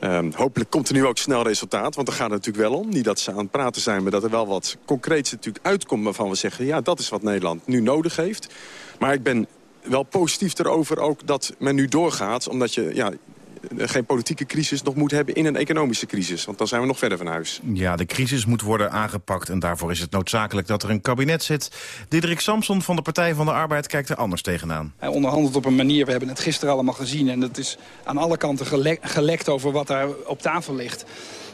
Ehm, hopelijk komt er nu ook snel resultaat, want daar gaat het natuurlijk wel om. Niet dat ze aan het praten zijn, maar dat er wel wat concreets natuurlijk uitkomt... waarvan we zeggen, ja, dat is wat Nederland nu nodig heeft. Maar ik ben wel positief erover ook dat men nu doorgaat. Omdat je, ja, geen politieke crisis nog moet hebben in een economische crisis. Want dan zijn we nog verder van huis. Ja, de crisis moet worden aangepakt en daarvoor is het noodzakelijk dat er een kabinet zit. Diederik Samson van de Partij van de Arbeid kijkt er anders tegenaan. Hij onderhandelt op een manier, we hebben het gisteren allemaal gezien... en het is aan alle kanten gelekt over wat daar op tafel ligt.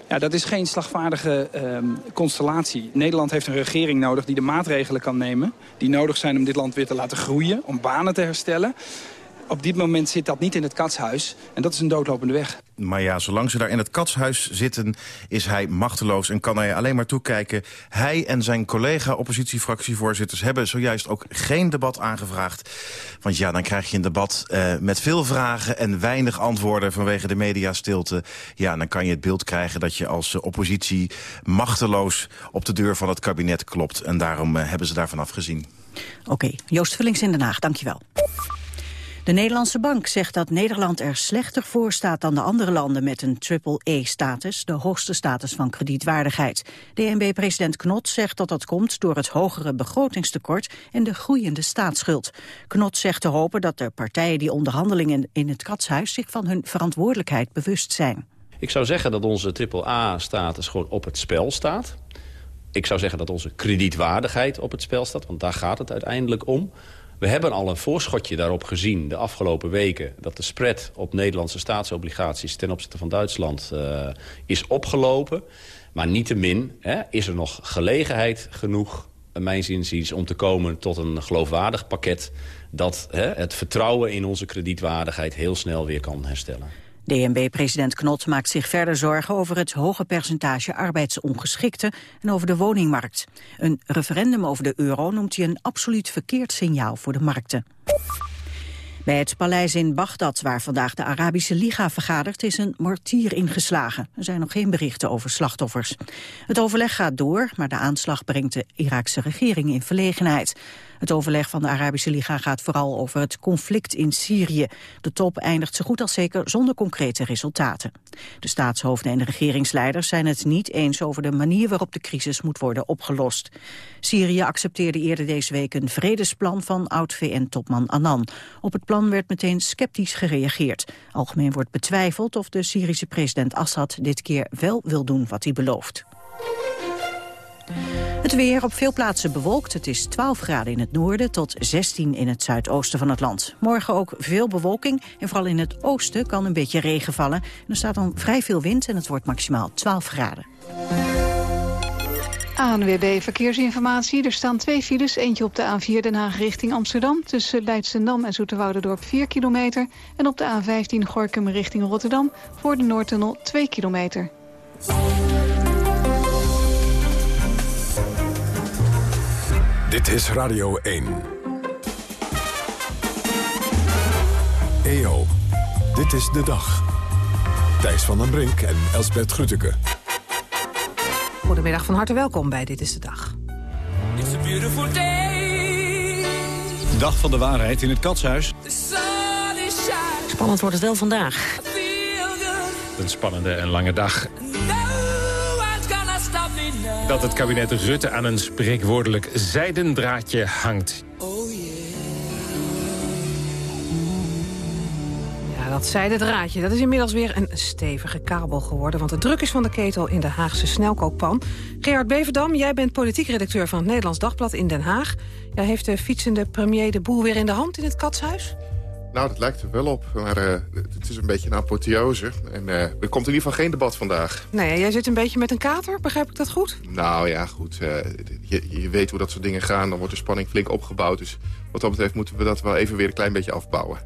Ja, dat is geen slagvaardige ehm, constellatie. Nederland heeft een regering nodig die de maatregelen kan nemen... die nodig zijn om dit land weer te laten groeien, om banen te herstellen op dit moment zit dat niet in het katshuis. En dat is een doodlopende weg. Maar ja, zolang ze daar in het katshuis zitten, is hij machteloos en kan hij alleen maar toekijken. Hij en zijn collega-oppositiefractievoorzitters hebben zojuist ook geen debat aangevraagd. Want ja, dan krijg je een debat uh, met veel vragen en weinig antwoorden vanwege de mediastilte. Ja, dan kan je het beeld krijgen dat je als oppositie machteloos op de deur van het kabinet klopt. En daarom uh, hebben ze daarvan afgezien. Oké, Joost Vullings in Den Haag, dankjewel. De Nederlandse Bank zegt dat Nederland er slechter voor staat dan de andere landen met een triple-E-status, de hoogste status van kredietwaardigheid. DNB-president Knot zegt dat dat komt door het hogere begrotingstekort en de groeiende staatsschuld. Knot zegt te hopen dat de partijen die onderhandelingen in het katshuis zich van hun verantwoordelijkheid bewust zijn. Ik zou zeggen dat onze triple-A-status gewoon op het spel staat. Ik zou zeggen dat onze kredietwaardigheid op het spel staat, want daar gaat het uiteindelijk om. We hebben al een voorschotje daarop gezien de afgelopen weken... dat de spread op Nederlandse staatsobligaties ten opzichte van Duitsland uh, is opgelopen. Maar niettemin hè, is er nog gelegenheid genoeg, mijn zinziens... om te komen tot een geloofwaardig pakket... dat hè, het vertrouwen in onze kredietwaardigheid heel snel weer kan herstellen. DNB-president Knot maakt zich verder zorgen over het hoge percentage arbeidsongeschikten en over de woningmarkt. Een referendum over de euro noemt hij een absoluut verkeerd signaal voor de markten. Bij het paleis in Bagdad, waar vandaag de Arabische Liga vergadert, is een mortier ingeslagen. Er zijn nog geen berichten over slachtoffers. Het overleg gaat door, maar de aanslag brengt de Iraakse regering in verlegenheid. Het overleg van de Arabische Liga gaat vooral over het conflict in Syrië. De top eindigt zo goed als zeker zonder concrete resultaten. De staatshoofden en de regeringsleiders zijn het niet eens over de manier waarop de crisis moet worden opgelost. Syrië accepteerde eerder deze week een vredesplan van oud-VN-topman Annan. Op het plan werd meteen sceptisch gereageerd. Algemeen wordt betwijfeld of de Syrische president Assad dit keer wel wil doen wat hij belooft. Het weer op veel plaatsen bewolkt. Het is 12 graden in het noorden tot 16 in het zuidoosten van het land. Morgen ook veel bewolking en vooral in het oosten kan een beetje regen vallen. er staat dan vrij veel wind en het wordt maximaal 12 graden. ANWB Verkeersinformatie. Er staan twee files. Eentje op de A4 Den Haag richting Amsterdam... tussen Leidschendam en Zoeterwouderdorp 4 kilometer. En op de A15 Gorkum richting Rotterdam... voor de Noordtunnel 2 kilometer. Dit is Radio 1. EO, dit is de dag. Thijs van den Brink en Elsbert Grütke. Goedemiddag, van harte welkom bij Dit is de Dag. It's a beautiful day. Dag van de waarheid in het katshuis. Spannend wordt het wel vandaag. Een spannende en lange dag dat het kabinet Rutte aan een spreekwoordelijk zijdendraadje hangt. Ja, dat zijdendraadje, dat is inmiddels weer een stevige kabel geworden... want de druk is van de ketel in de Haagse snelkookpan. Gerard Beverdam, jij bent politiek redacteur van het Nederlands Dagblad in Den Haag. Ja, heeft de fietsende premier de boel weer in de hand in het katshuis? Nou, dat lijkt er wel op. Maar uh, het is een beetje een apotheose. En uh, er komt in ieder geval geen debat vandaag. Nee, jij zit een beetje met een kater, begrijp ik dat goed? Nou ja, goed. Uh, je, je, weet hoe dat soort dingen gaan. Dan wordt de spanning flink opgebouwd. Dus wat dat betreft moeten we dat wel even weer een klein beetje afbouwen.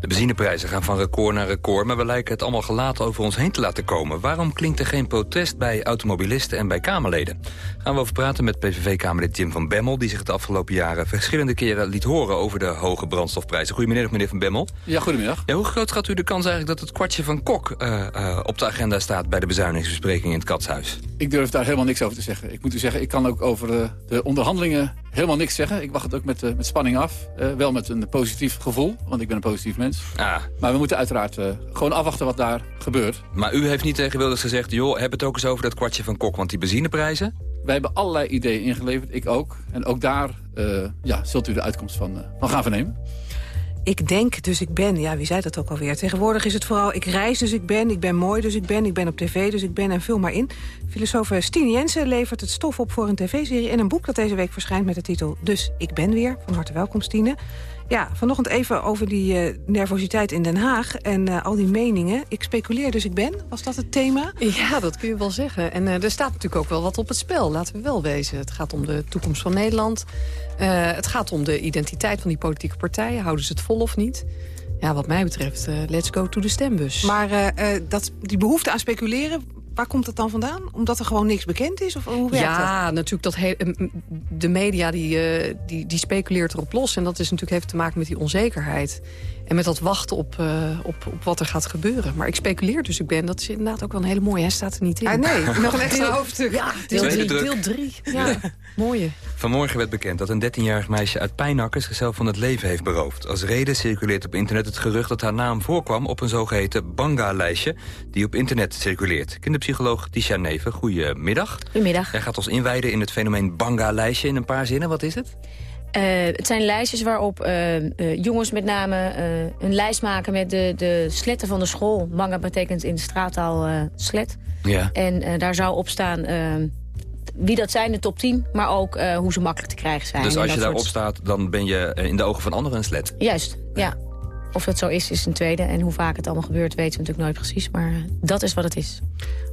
De benzineprijzen gaan van record naar record... maar we lijken het allemaal gelaten over ons heen te laten komen. Waarom klinkt er geen protest bij automobilisten en bij Kamerleden? Gaan we over praten met PVV-Kamerlid Jim van Bemmel... die zich de afgelopen jaren verschillende keren liet horen... over de hoge brandstofprijzen. Goedemiddag, meneer van Bemmel. Ja, goedemiddag. Ja, hoe groot gaat u de kans eigenlijk dat het kwartje van Kok... Uh, uh, op de agenda staat bij de bezuinigingsbespreking in het Katshuis? Ik durf daar helemaal niks over te zeggen. Ik moet u zeggen, ik kan ook over de, de onderhandelingen helemaal niks zeggen. Ik wacht het ook met, met spanning af. wel met een positief gevoel, want ik ben een positief mens. Ah. Maar we moeten uiteraard eh, gewoon afwachten wat daar gebeurt. Maar u heeft niet tegen Wilders gezegd... joh, heb het ook eens over dat kwartje van Kok, want die benzineprijzen... Wij hebben allerlei ideeën ingeleverd, ik ook. En ook daar uh, ja, zult u de uitkomst van, uh, van gaan vernemen. Ik denk, dus ik ben. Ja, wie zei dat ook alweer? Tegenwoordig is het vooral ik reis, dus ik ben. Ik ben mooi, dus ik ben. Ik ben op tv, dus ik ben. En vul maar in. Filosoof Stine Jensen levert het stof op voor een tv-serie... en een boek dat deze week verschijnt met de titel Dus ik ben weer. Van harte welkom, Stine. Ja, vanochtend even over die uh, nervositeit in Den Haag en uh, al die meningen. Ik speculeer dus ik ben. Was dat het thema? Ja, dat kun je wel zeggen. En uh, er staat natuurlijk ook wel wat op het spel, laten we wel wezen. Het gaat om de toekomst van Nederland. het gaat om de identiteit van die politieke partijen. Houden ze het vol of niet? Ja, wat mij betreft, let's go to de stembus. Maar dat, die behoefte aan speculeren, Waar komt het dan vandaan? Omdat er gewoon niks bekend is? Of hoe werkt ja, dat? natuurlijk. Dat de media die, uh, die, die speculeert erop los. En dat is natuurlijk heeft te maken met die onzekerheid. En met dat wachten op, uh, op, op wat er gaat gebeuren. Maar ik speculeer dus ik ben. Dat is inderdaad ook wel een hele mooie. Hij staat er niet in. Ah, nee, nog een extra hoofdstuk. Ja, deel 3. Deel drie. Ja, mooie. Vanmorgen werd bekend dat een 13-jarig meisje uit Pijnakkers... zichzelf van het leven heeft beroofd. Als reden circuleert op internet het gerucht dat haar naam voorkwam... op een zogeheten Banga-lijstje die op internet circuleert. Kinderpsycholoog Tisha Neven, goedemiddag. Goedemiddag. Jij gaat ons inwijden in het fenomeen Banga-lijstje in een paar zinnen. Wat is het? Uh, het zijn lijstjes waarop uh, uh, jongens met name een lijst maken met de, de sletten van de school. Manga betekent in de straattaal slet. Ja. En daar zou op staan wie dat zijn, de top 10, maar ook hoe ze makkelijk te krijgen zijn. Dus als je daarop staat, dan ben je in de ogen van anderen een slet? Juist, ja. Of dat zo is, is een tweede. En hoe vaak het allemaal gebeurt, weten we natuurlijk nooit precies. Maar dat is wat het is.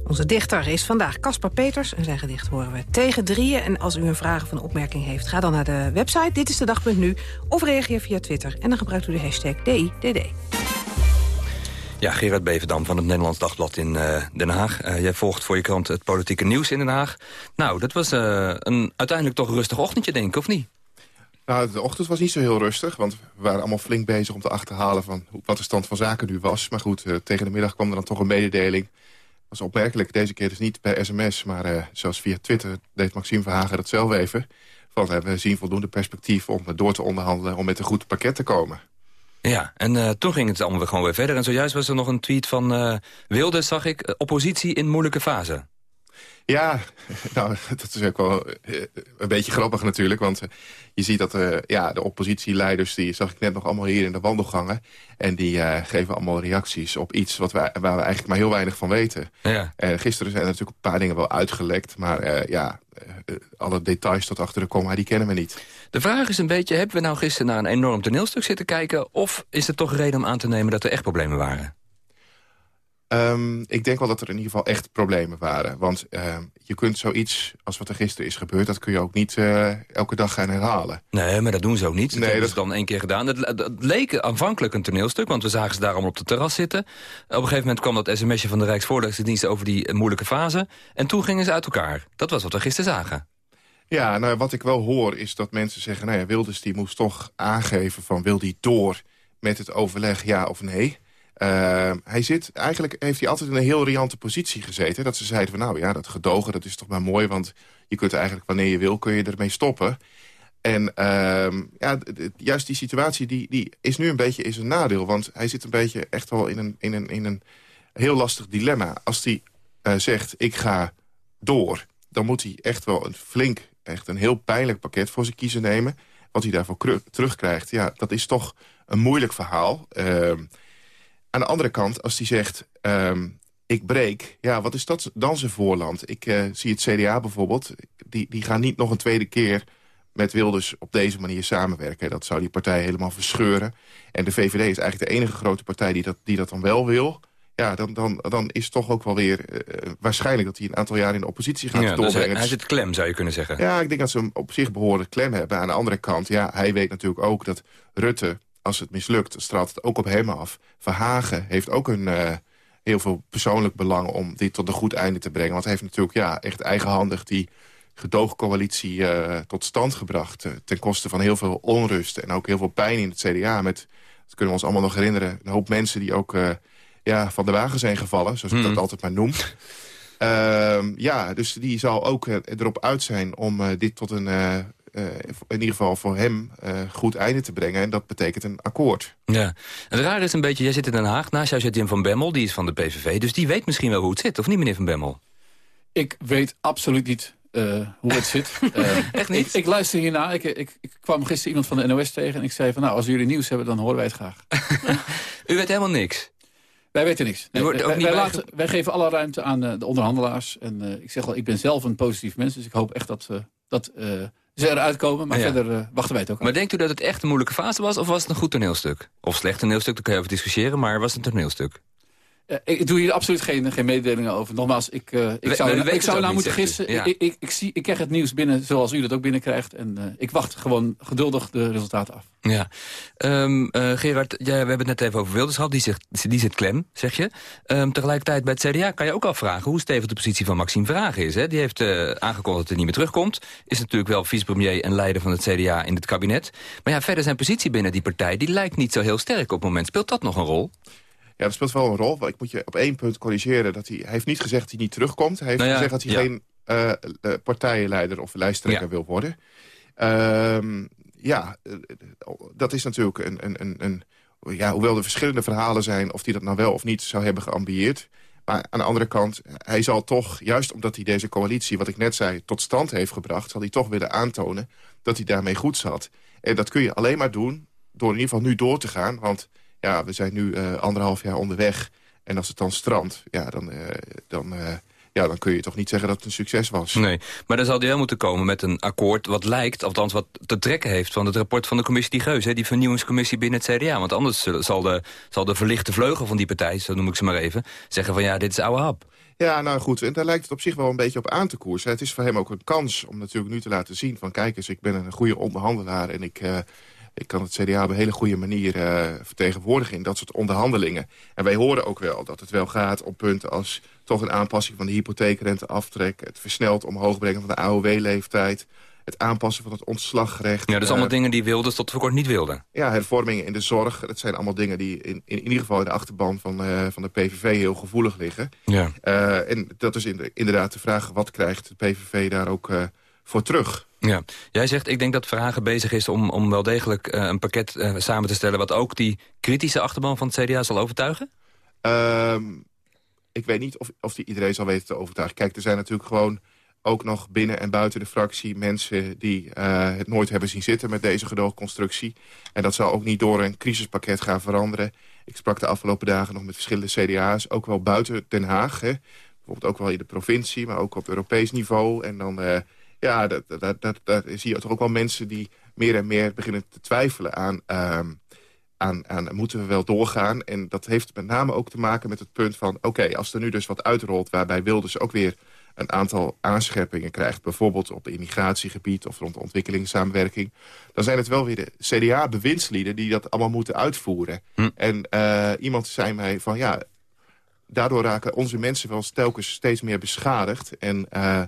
Onze dichter is vandaag Caspar Peters. En zijn gedicht horen we tegen drieën. En als u een vraag of een opmerking heeft, ga dan naar de website. Dit is de dag.nu. Of reageer via Twitter. En dan gebruikt u de hashtag DIDD. Ja, Gerard Beverdam van het Nederlands Dagblad in uh, Den Haag. Uh, jij volgt voor je krant het politieke nieuws in Den Haag. Nou, dat was uh, een uiteindelijk toch een rustig ochtendje, denk ik, of niet? Nou, de ochtend was niet zo heel rustig, want we waren allemaal flink bezig om te achterhalen van wat de stand van zaken nu was. Maar goed, uh, tegen de middag kwam er dan toch een mededeling. Dat was opmerkelijk, deze keer dus niet per sms, maar uh, zoals via Twitter deed Maxime Verhagen dat zelf even. Van, uh, we zien voldoende perspectief om door te onderhandelen, om met een goed pakket te komen. Ja, en toen ging het allemaal gewoon weer verder. En zojuist was er nog een tweet van Wilde, zag ik, oppositie in moeilijke fase. Ja, nou, dat is ook wel een beetje grappig natuurlijk. Want je ziet dat uh, ja, de oppositieleiders, die zag ik net nog allemaal hier in de wandelgangen. En die uh, geven allemaal reacties op iets wat wij, waar we eigenlijk maar heel weinig van weten. Ja. En gisteren zijn er natuurlijk een paar dingen wel uitgelekt. Maar ja, alle details tot achter de komma, die kennen we niet. De vraag is een beetje, hebben we nou gisteren naar een enorm toneelstuk zitten kijken... of is het toch reden om aan te nemen dat er echt problemen waren? Um, ik denk wel dat er in ieder geval echt problemen waren. Want uh, je kunt zoiets als wat er gisteren is gebeurd... dat kun je ook niet uh, elke dag gaan herhalen. Nee, maar dat doen ze ook niet. Dat nee, hebben dat... ze dan één keer gedaan. Het, het, leek aanvankelijk een toneelstuk, want we zagen ze daarom op de terras zitten. Op een gegeven moment kwam dat sms'je van de Rijksvoorlichtingsdienst... over die moeilijke fase. En toen gingen ze uit elkaar. Dat was wat we gisteren zagen. Ja, nou, wat ik wel hoor is dat mensen zeggen... nou ja, Wilders die moest toch aangeven van wil die door met het overleg ja of nee... Uh, hij zit, eigenlijk heeft hij altijd in een heel riante positie gezeten. Dat ze zeiden van nou ja, dat gedogen, dat is toch maar mooi. Want je kunt eigenlijk wanneer je wil, kun je ermee stoppen. En uh, ja, juist die situatie die, die is nu een beetje in zijn nadeel. Want hij zit een beetje echt wel in een, in een, in een heel lastig dilemma. Als hij uh, zegt, ik ga door, dan moet hij echt wel een flink, echt een heel pijnlijk pakket voor zijn kiezen nemen. Wat hij daarvoor terugkrijgt, ja, dat is toch een moeilijk verhaal. Aan de andere kant, als hij zegt, um, ik breek... ja, wat is dat dan zijn voorland? Ik uh, zie het CDA bijvoorbeeld, die, die gaan niet nog een tweede keer met Wilders op deze manier samenwerken. Dat zou die partij helemaal verscheuren. En de VVD is eigenlijk de enige grote partij die dat, die dat dan wel wil. Ja, dan, dan, dan is toch ook wel weer uh, waarschijnlijk dat hij een aantal jaar in de oppositie gaat ja, doorbrengen. Dus hij zit klem, zou je kunnen zeggen. Ja, ik denk dat ze hem op zich behoorlijk klem hebben. Aan de andere kant, ja, hij weet natuurlijk ook dat Rutte als het mislukt, straalt het ook op hem af. Verhagen heeft ook een, uh, heel veel persoonlijk belang om dit tot een goed einde te brengen. Want hij heeft natuurlijk ja, echt eigenhandig die gedoogcoalitie uh, tot stand gebracht... Uh, ten koste van heel veel onrust en ook heel veel pijn in het CDA. Met, dat kunnen we ons allemaal nog herinneren, een hoop mensen die ook ja, van de wagen zijn gevallen. Zoals ik dat hmm. altijd maar noem. Uh, ja, dus die zal ook erop uit zijn om dit tot een eh, in ieder geval voor hem uh, goed einde te brengen. En dat betekent een akkoord. Ja, het rare is een beetje, jij zit in Den Haag. Naast jou zit Jim van Bemmel, die is van de PVV. Dus die weet misschien wel hoe het zit, of niet meneer van Bemmel? Ik weet absoluut niet uh, hoe het zit. Echt niet? Ik, ik luister hierna. Ik, ik, ik, kwam gisteren iemand van de NOS tegen en ik zei van... nou, als jullie nieuws hebben, dan horen wij het graag. U weet helemaal niks? Wij weten niks. Nee, wij, wij, laten, wij, geven alle ruimte aan uh, de onderhandelaars. En uh, ik zeg wel, ik ben zelf een positief mens. Dus ik hoop echt dat, uh, dat ze eruit komen. Maar ja. verder wachten wij het ook Maar denkt u dat het echt een moeilijke fase was? Of was het een goed toneelstuk? Of slecht toneelstuk, daar kun je over discussiëren. Maar was het een toneelstuk? Uh, ik doe hier absoluut geen, geen mededelingen over. Nogmaals, ik, uh, ik zou, we, ik zou nou moeten gissen. Ja. Ik, ik, ik, zie, ik krijg het nieuws binnen zoals u dat ook binnenkrijgt. En uh, ik wacht gewoon geduldig de resultaten af. Ja. Um, Gerard, ja, we hebben het net even over Wilders gehad. Die, zegt, die zit klem, zeg je. Um, tegelijkertijd bij het CDA kan je ook afvragen... hoe stevig de positie van Maxime Verhagen is. Hè? Die heeft aangekondigd dat hij niet meer terugkomt. Is natuurlijk wel vicepremier en leider van het CDA in het kabinet. Maar ja, verder zijn positie binnen die partij... die lijkt niet zo heel sterk op het moment. Speelt dat nog een rol? Ja, dat speelt wel een rol. Ik moet je op één punt corrigeren. Dat hij, hij heeft niet gezegd dat hij niet terugkomt. Hij heeft nou ja, gezegd dat hij ja. geen uh, partijenleider of lijsttrekker ja. wil worden. Uh, ja, dat is natuurlijk een, een, een, een, Ja, hoewel er verschillende verhalen zijn... of hij dat nou wel of niet zou hebben geambieerd. Maar aan de andere kant, hij zal toch... juist omdat hij deze coalitie, wat ik net zei, tot stand heeft gebracht... zal hij toch willen aantonen dat hij daarmee goed zat. En dat kun je alleen maar doen door in ieder geval nu door te gaan. Want ja, we zijn nu uh, anderhalf jaar onderweg. En als het dan strandt, ja, dan, uh, dan, uh, ja, dan kun je toch niet zeggen dat het een succes was. Nee, maar dan zal hij wel moeten komen met een akkoord wat lijkt... althans wat te trekken heeft van het rapport van de commissie Geus... Hè, die vernieuwingscommissie binnen het CDA. Want anders zal de, zal de verlichte vleugel van die partij, zo noem ik ze maar even... zeggen van ja, dit is oude hap. Ja, nou goed, en daar lijkt het op zich wel een beetje op aan te koersen. Het is voor hem ook een kans om natuurlijk nu te laten zien van... kijk eens, ik ben een goede onderhandelaar en ik... Uh, ik kan het CDA op een hele goede manier uh, vertegenwoordigen in dat soort onderhandelingen. En wij horen ook wel dat het wel gaat op punten als toch een aanpassing van de hypotheekrenteaftrek... het versneld omhoog brengen van de AOW-leeftijd... het aanpassen van het ontslagrecht. Ja, dat is allemaal uh, dingen die Wilders tot voor kort niet wilden. Ja, hervormingen in de zorg. Dat zijn allemaal dingen die in, in, in ieder geval in de achterban van, uh, van de PVV heel gevoelig liggen. Ja. Uh, en dat is in de, inderdaad de vraag, wat krijgt de PVV daar ook voor terug? Ja, jij zegt, ik denk dat Verhagen bezig is om, om wel degelijk uh, een pakket uh, samen te stellen... wat ook die kritische achterban van het CDA zal overtuigen? Um, ik weet niet of, of die iedereen zal weten te overtuigen. Kijk, er zijn natuurlijk gewoon ook nog binnen en buiten de fractie... mensen die uh, het nooit hebben zien zitten met deze gedoogconstructie. En dat zal ook niet door een crisispakket gaan veranderen. Ik sprak de afgelopen dagen nog met verschillende CDA's, ook wel buiten Den Haag. Hè. Bijvoorbeeld ook wel in de provincie, maar ook op Europees niveau. En dan ja, dat, dat, dat, dat, zie je toch ook wel mensen die meer en meer beginnen te twijfelen aan... Uh, aan, aan moeten we wel doorgaan. En dat heeft met name ook te maken met het punt van... oké, okay, als er nu dus wat uitrolt waarbij Wilders ook weer een aantal aanscherpingen krijgt... bijvoorbeeld op immigratiegebied of rond ontwikkelingssamenwerking... dan zijn het wel weer de CDA-bewindslieden die dat allemaal moeten uitvoeren. Hm. En uh, iemand zei mij van ja, daardoor raken onze mensen wel telkens steeds meer beschadigd... en uh,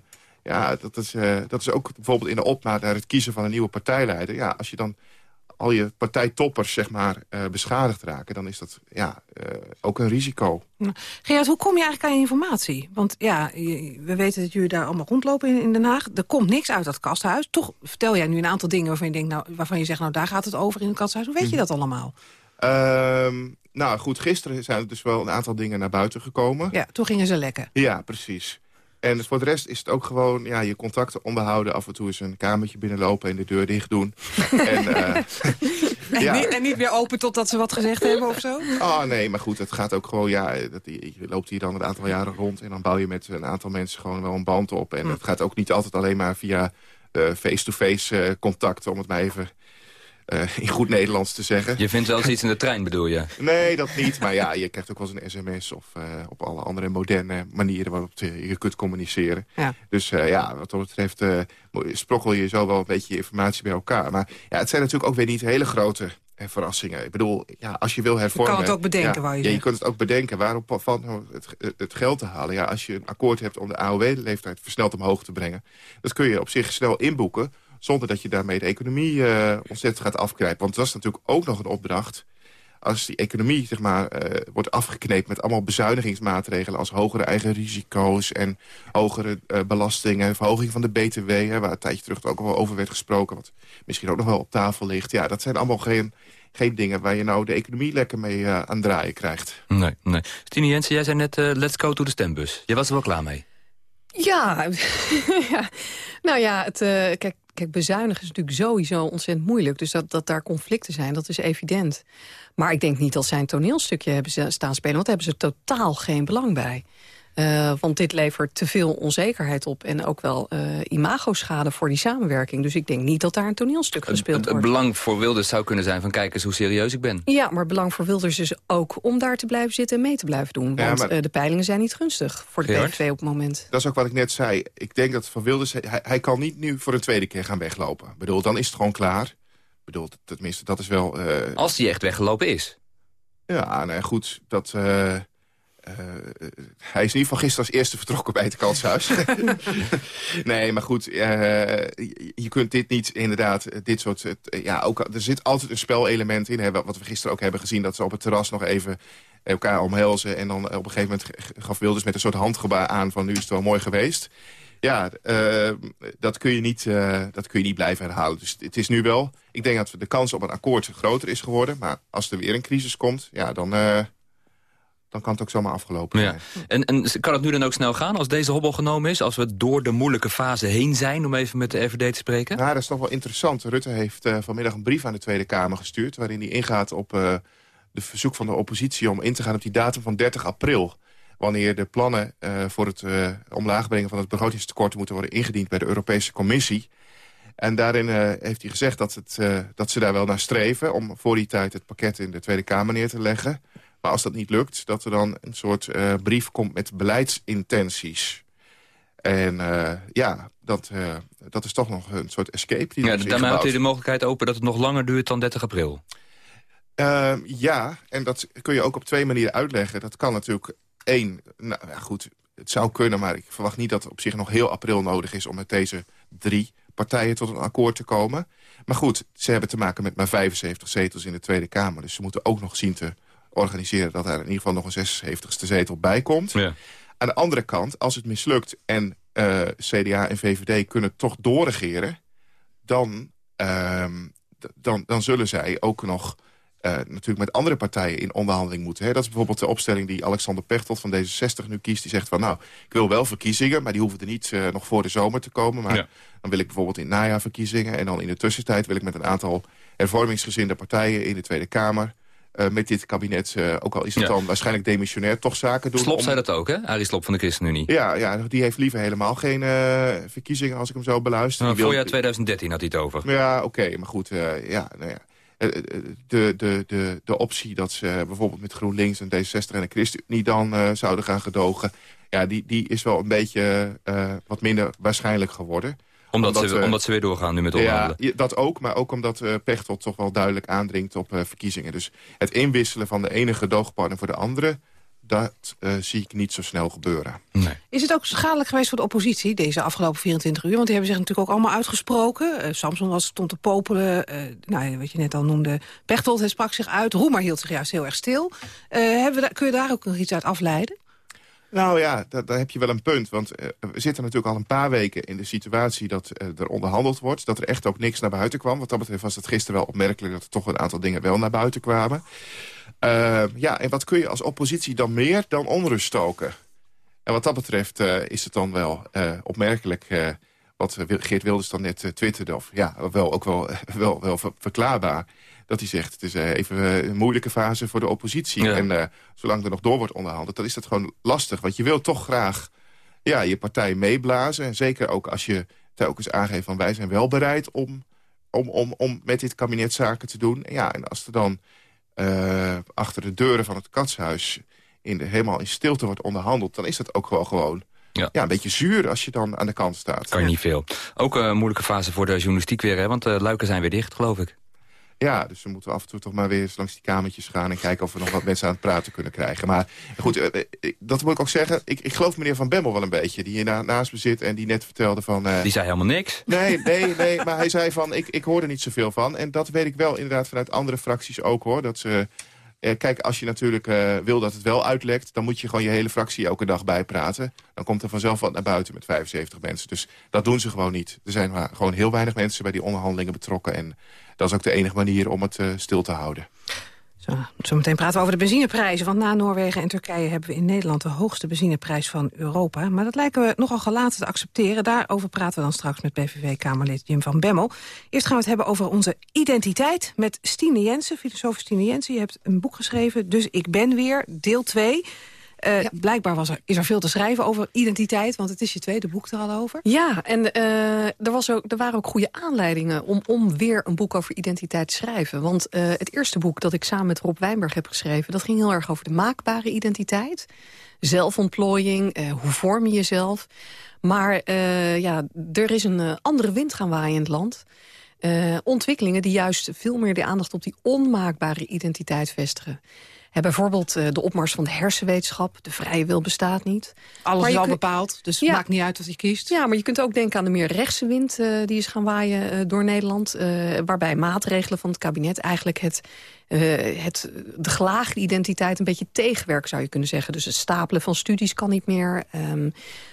ja, dat is, uh, dat is ook bijvoorbeeld in de opmaat naar het kiezen van een nieuwe partijleider. Ja, als je dan al je partijtoppers zeg maar, uh, beschadigd raken... dan is dat ja, uh, ook een risico. Gerard, hoe kom je eigenlijk aan je informatie? Want ja, we weten dat jullie daar allemaal rondlopen in, in Den Haag. Er komt niks uit dat kasthuis. Toch vertel jij nu een aantal dingen waarvan je, denkt, nou, waarvan je zegt... nou, daar gaat het over in het kasthuis. Hoe weet je dat allemaal? Uh, nou goed, gisteren zijn er dus wel een aantal dingen naar buiten gekomen. Ja, toen gingen ze lekken. Ja, precies. En voor de rest is het ook gewoon ja, je contacten onderhouden. Af en toe eens een kamertje binnenlopen en de deur dicht doen. en, uh, en, ja. niet, en, niet, meer open totdat ze wat gezegd hebben of zo? Oh nee, maar goed, het gaat ook gewoon... Ja, dat, je loopt hier dan een aantal jaren rond... en dan bouw je met een aantal mensen gewoon wel een band op. En hm. het gaat ook niet altijd alleen maar via face-to-face uh, -face, uh, contacten... om het maar even uh, in goed Nederlands te zeggen. Je vindt wel eens iets in de trein, bedoel je? Nee, dat niet. Maar ja, je krijgt ook wel eens een sms... of uh, op alle andere moderne manieren waarop je kunt communiceren. Ja. Dus uh, ja, wat dat betreft sprokkel je zo wel een beetje informatie bij elkaar. Maar ja, het zijn natuurlijk ook weer niet hele grote verrassingen. Ik bedoel, ja, als je wil hervormen... Je kan het ook bedenken, ja, waar je ja, je kunt het ook bedenken. Waarom nou het, het geld te halen? Ja, als je een akkoord hebt om de AOW-leeftijd versneld omhoog te brengen... dat kun je op zich snel inboeken zonder dat je daarmee de economie uh, ontzettend gaat afkrijpen. Want dat is natuurlijk ook nog een opdracht. als die economie zeg maar, uh, wordt afgeknepen met allemaal bezuinigingsmaatregelen... als hogere eigen risico's en hogere uh, belastingen... verhoging van de BTW, hè, waar een tijdje terug ook al wel over werd gesproken... wat misschien ook nog wel op tafel ligt. Ja, dat zijn allemaal geen, geen dingen waar je nou de economie lekker mee uh, aan draaien krijgt. Nee, nee. Stine Jensen, jij zei net let's go to de stembus. Jij was er wel klaar mee? Ja, ja. nou ja, het, kijk, Kijk, bezuinigen is natuurlijk sowieso ontzettend moeilijk. Dus dat, dat daar conflicten zijn, dat is evident. Maar ik denk niet dat zij een toneelstukje hebben staan spelen... want daar hebben ze totaal geen belang bij. Uh, want dit levert te veel onzekerheid op... en ook wel uh, imagoschade voor die samenwerking. Dus ik denk niet dat daar een toneelstuk gespeeld wordt. Het belang voor Wilders zou kunnen zijn van... kijk eens hoe serieus ik ben. Ja, maar het belang voor Wilders is ook om daar te blijven zitten... en mee te blijven doen. Want ja, maar... uh, de peilingen zijn niet gunstig voor de PVV op het moment. Dat is ook wat ik net zei. Ik denk dat van Wilders... Hij, hij kan niet nu voor een tweede keer gaan weglopen. Ik bedoel, dan is het gewoon klaar. Ik bedoel, tenminste, dat is wel... Als hij echt weggelopen is. Ja, nee, goed. Dat... Uh, hij is in ieder geval gisteren als eerste vertrokken bij het kanshuis. nee, maar goed, uh, je kunt dit niet inderdaad, dit soort... ja, ook, er zit altijd een spelelement in. Hè, wat we gisteren ook hebben gezien, dat ze op het terras nog even elkaar omhelzen. En dan op een gegeven moment gaf Wilders met een soort handgebaar aan van nu is het wel mooi geweest. Ja, uh, dat, kun je niet, uh, dat kun je niet blijven herhalen. Dus het is nu wel... Ik denk dat de kans op een akkoord groter is geworden. Maar als er weer een crisis komt, ja, dan... Uh, dan kan het ook zomaar afgelopen ja. En, en kan het nu dan ook snel gaan als deze hobbel genomen is? Als we door de moeilijke fase heen zijn, om even met de RVD te spreken? Nou, dat is toch wel interessant. Rutte heeft uh, vanmiddag een brief aan de Tweede Kamer gestuurd... waarin hij ingaat op uh, de verzoek van de oppositie om in te gaan op die datum van 30 april wanneer de plannen uh, voor het omlaag brengen van het begrotingstekort... moeten worden ingediend bij de Europese Commissie. En daarin heeft hij gezegd dat, het, dat ze daar wel naar streven... om voor die tijd het pakket in de Tweede Kamer neer te leggen. Maar als dat niet lukt, dat er dan een soort uh, brief komt met beleidsintenties. En uh, ja, dat, uh, dat is toch nog een soort escape. Die ja, daarmee houdt u de mogelijkheid open dat het nog langer duurt dan 30 april. Ehm, ja, en dat kun je ook op twee manieren uitleggen. Dat kan natuurlijk één, nou ja, goed, het zou kunnen... maar ik verwacht niet dat op zich nog heel april nodig is... om met deze drie partijen tot een akkoord te komen. Maar goed, ze hebben te maken met maar 75 zetels in de Tweede Kamer. Dus ze moeten ook nog zien te organiseren... dat er in ieder geval nog een 76ste zetel bij komt. Ja. Aan de andere kant, als het mislukt en uh, eh, CDA en VVD kunnen toch doorregeren... dan, uh, dan, dan zullen zij ook nog uh, natuurlijk met andere partijen in onderhandeling moeten. Hè? Dat is bijvoorbeeld de opstelling die Alexander Pechtold van D66 nu kiest. Die zegt van nou, ik wil wel verkiezingen, maar die hoeven er niet uh, nog voor de zomer te komen. Maar dan wil ik bijvoorbeeld in najaar verkiezingen. En dan in de tussentijd wil ik met een aantal hervormingsgezinde partijen in de Tweede Kamer uh, met dit kabinet, uh, ook al is het dan waarschijnlijk demissionair, toch zaken doen. Slop om... zei dat ook, hè? Arie Slop van de ChristenUnie. Ja, ja die heeft liever helemaal geen uh, verkiezingen, als ik hem zo beluister. Nou, voorjaar 2013 had hij het over. Ja, oké, maar goed, ja, nou ja. De, de, de, de optie dat ze bijvoorbeeld met GroenLinks en D66 en de ChristenUnie dan zouden gaan gedogen... ja, die, die is wel een beetje wat minder waarschijnlijk geworden omdat, ze, uh, omdat ze weer doorgaan nu met onderhandelen. Ja, dat ook, maar ook omdat uh, Pechtold toch wel duidelijk aandringt op uh, verkiezingen. Dus het inwisselen van de ene gedoogpartner voor de andere... dat zie ik niet zo snel gebeuren. Nee. Is het ook schadelijk geweest voor de oppositie deze afgelopen 24 uur? Want die hebben zich natuurlijk ook allemaal uitgesproken. Samson was, stond te popelen. nou, wat je net al noemde, Pechtold sprak zich uit. Roemer hield zich juist heel erg stil. hebben we, kun je daar ook nog iets uit afleiden? Nou ja, daar, heb je wel een punt. Want uh, we zitten natuurlijk al een paar weken in de situatie dat uh, er onderhandeld wordt. Dat er echt ook niks naar buiten kwam. Wat dat betreft was het gisteren wel opmerkelijk dat er toch een aantal dingen wel naar buiten kwamen. Uh, ja, en wat kun je als oppositie dan meer dan onrust stoken? En wat dat betreft is het dan wel opmerkelijk wat Geert Wilders dan net twitterde. Of ja, wel ook wel, wel, wel verklaarbaar dat hij zegt... het is eh, even eh, een moeilijke fase voor de oppositie. En uh, zolang er nog door wordt onderhandeld, dan is dat gewoon lastig. Want je wil toch graag ja, je partij meeblazen. En zeker ook als je telkens aangeeft van wij zijn wel bereid... om, om, om, om met dit kabinet zaken te doen. En ja, en als er dan uh, achter de deuren van het katshuis... In de, helemaal in stilte wordt onderhandeld... dan is dat ook wel gewoon ja. ja, een beetje zuur als je dan aan de kant staat. Kan je niet veel. Ook een moeilijke fase voor de journalistiek weer, hè? want de luiken zijn weer dicht, geloof ik. Ja, dus we moeten af en toe toch maar weer eens langs die kamertjes gaan... en kijken of we nog wat mensen aan het praten kunnen krijgen. Maar goed, eh, eh, dat moet ik ook zeggen. Ik, ik geloof meneer Van Bemmel wel een beetje, die hier na, naast me zit... en die net vertelde van... Uh, die zei helemaal niks. Nee, nee, nee, maar hij zei van, ik, ik hoor er niet zoveel van. En dat weet ik wel inderdaad vanuit andere fracties ook, hoor. Dat ze Eh, kijk, als je natuurlijk uh, wil dat het wel uitlekt... dan moet je gewoon je hele fractie elke dag bijpraten. Dan komt er vanzelf wat naar buiten met 75 mensen. Dus dat doen ze gewoon niet. Er zijn maar gewoon heel weinig mensen bij die onderhandelingen betrokken. En dat is ook de enige manier om het uh, stil te houden. Zo, zometeen praten we over de benzineprijzen. Want na Noorwegen en Turkije hebben we in Nederland de hoogste benzineprijs van Europa. Maar dat lijken we nogal gelaten te accepteren. Daarover praten we dan straks met PVV-Kamerlid Jim van Bemmel. Eerst gaan we het hebben over onze identiteit met Stine Jensen, filosoof Stine Jensen. Je hebt een boek geschreven, Dus ik ben weer, deel 2. Uh, Blijkbaar was er, is er veel te schrijven over identiteit, want het is je tweede boek er al over. Ja, en uh, er, was ook, er waren ook goede aanleidingen om, om weer een boek over identiteit te schrijven. Want uh, het eerste boek dat ik samen met Rob Wijnberg heb geschreven... dat ging heel erg over de maakbare identiteit. Zelfontplooiing, hoe vorm je jezelf. Maar ja, er is een andere wind gaan waaien in het land... Ontwikkelingen die juist veel meer de aandacht op die onmaakbare identiteit vestigen bijvoorbeeld uh, de opmars van de hersenwetenschap. De vrije wil bestaat niet. Alles is al bepaald, dus het maakt niet uit wat je kiest. Ja, maar je kunt ook denken aan de meer rechtse wind... Uh, die is gaan waaien uh, door Nederland. waarbij maatregelen van het kabinet eigenlijk het, het, de gelaagde identiteit... een beetje tegenwerk, zou je kunnen zeggen. Dus het stapelen van studies kan niet meer. Um,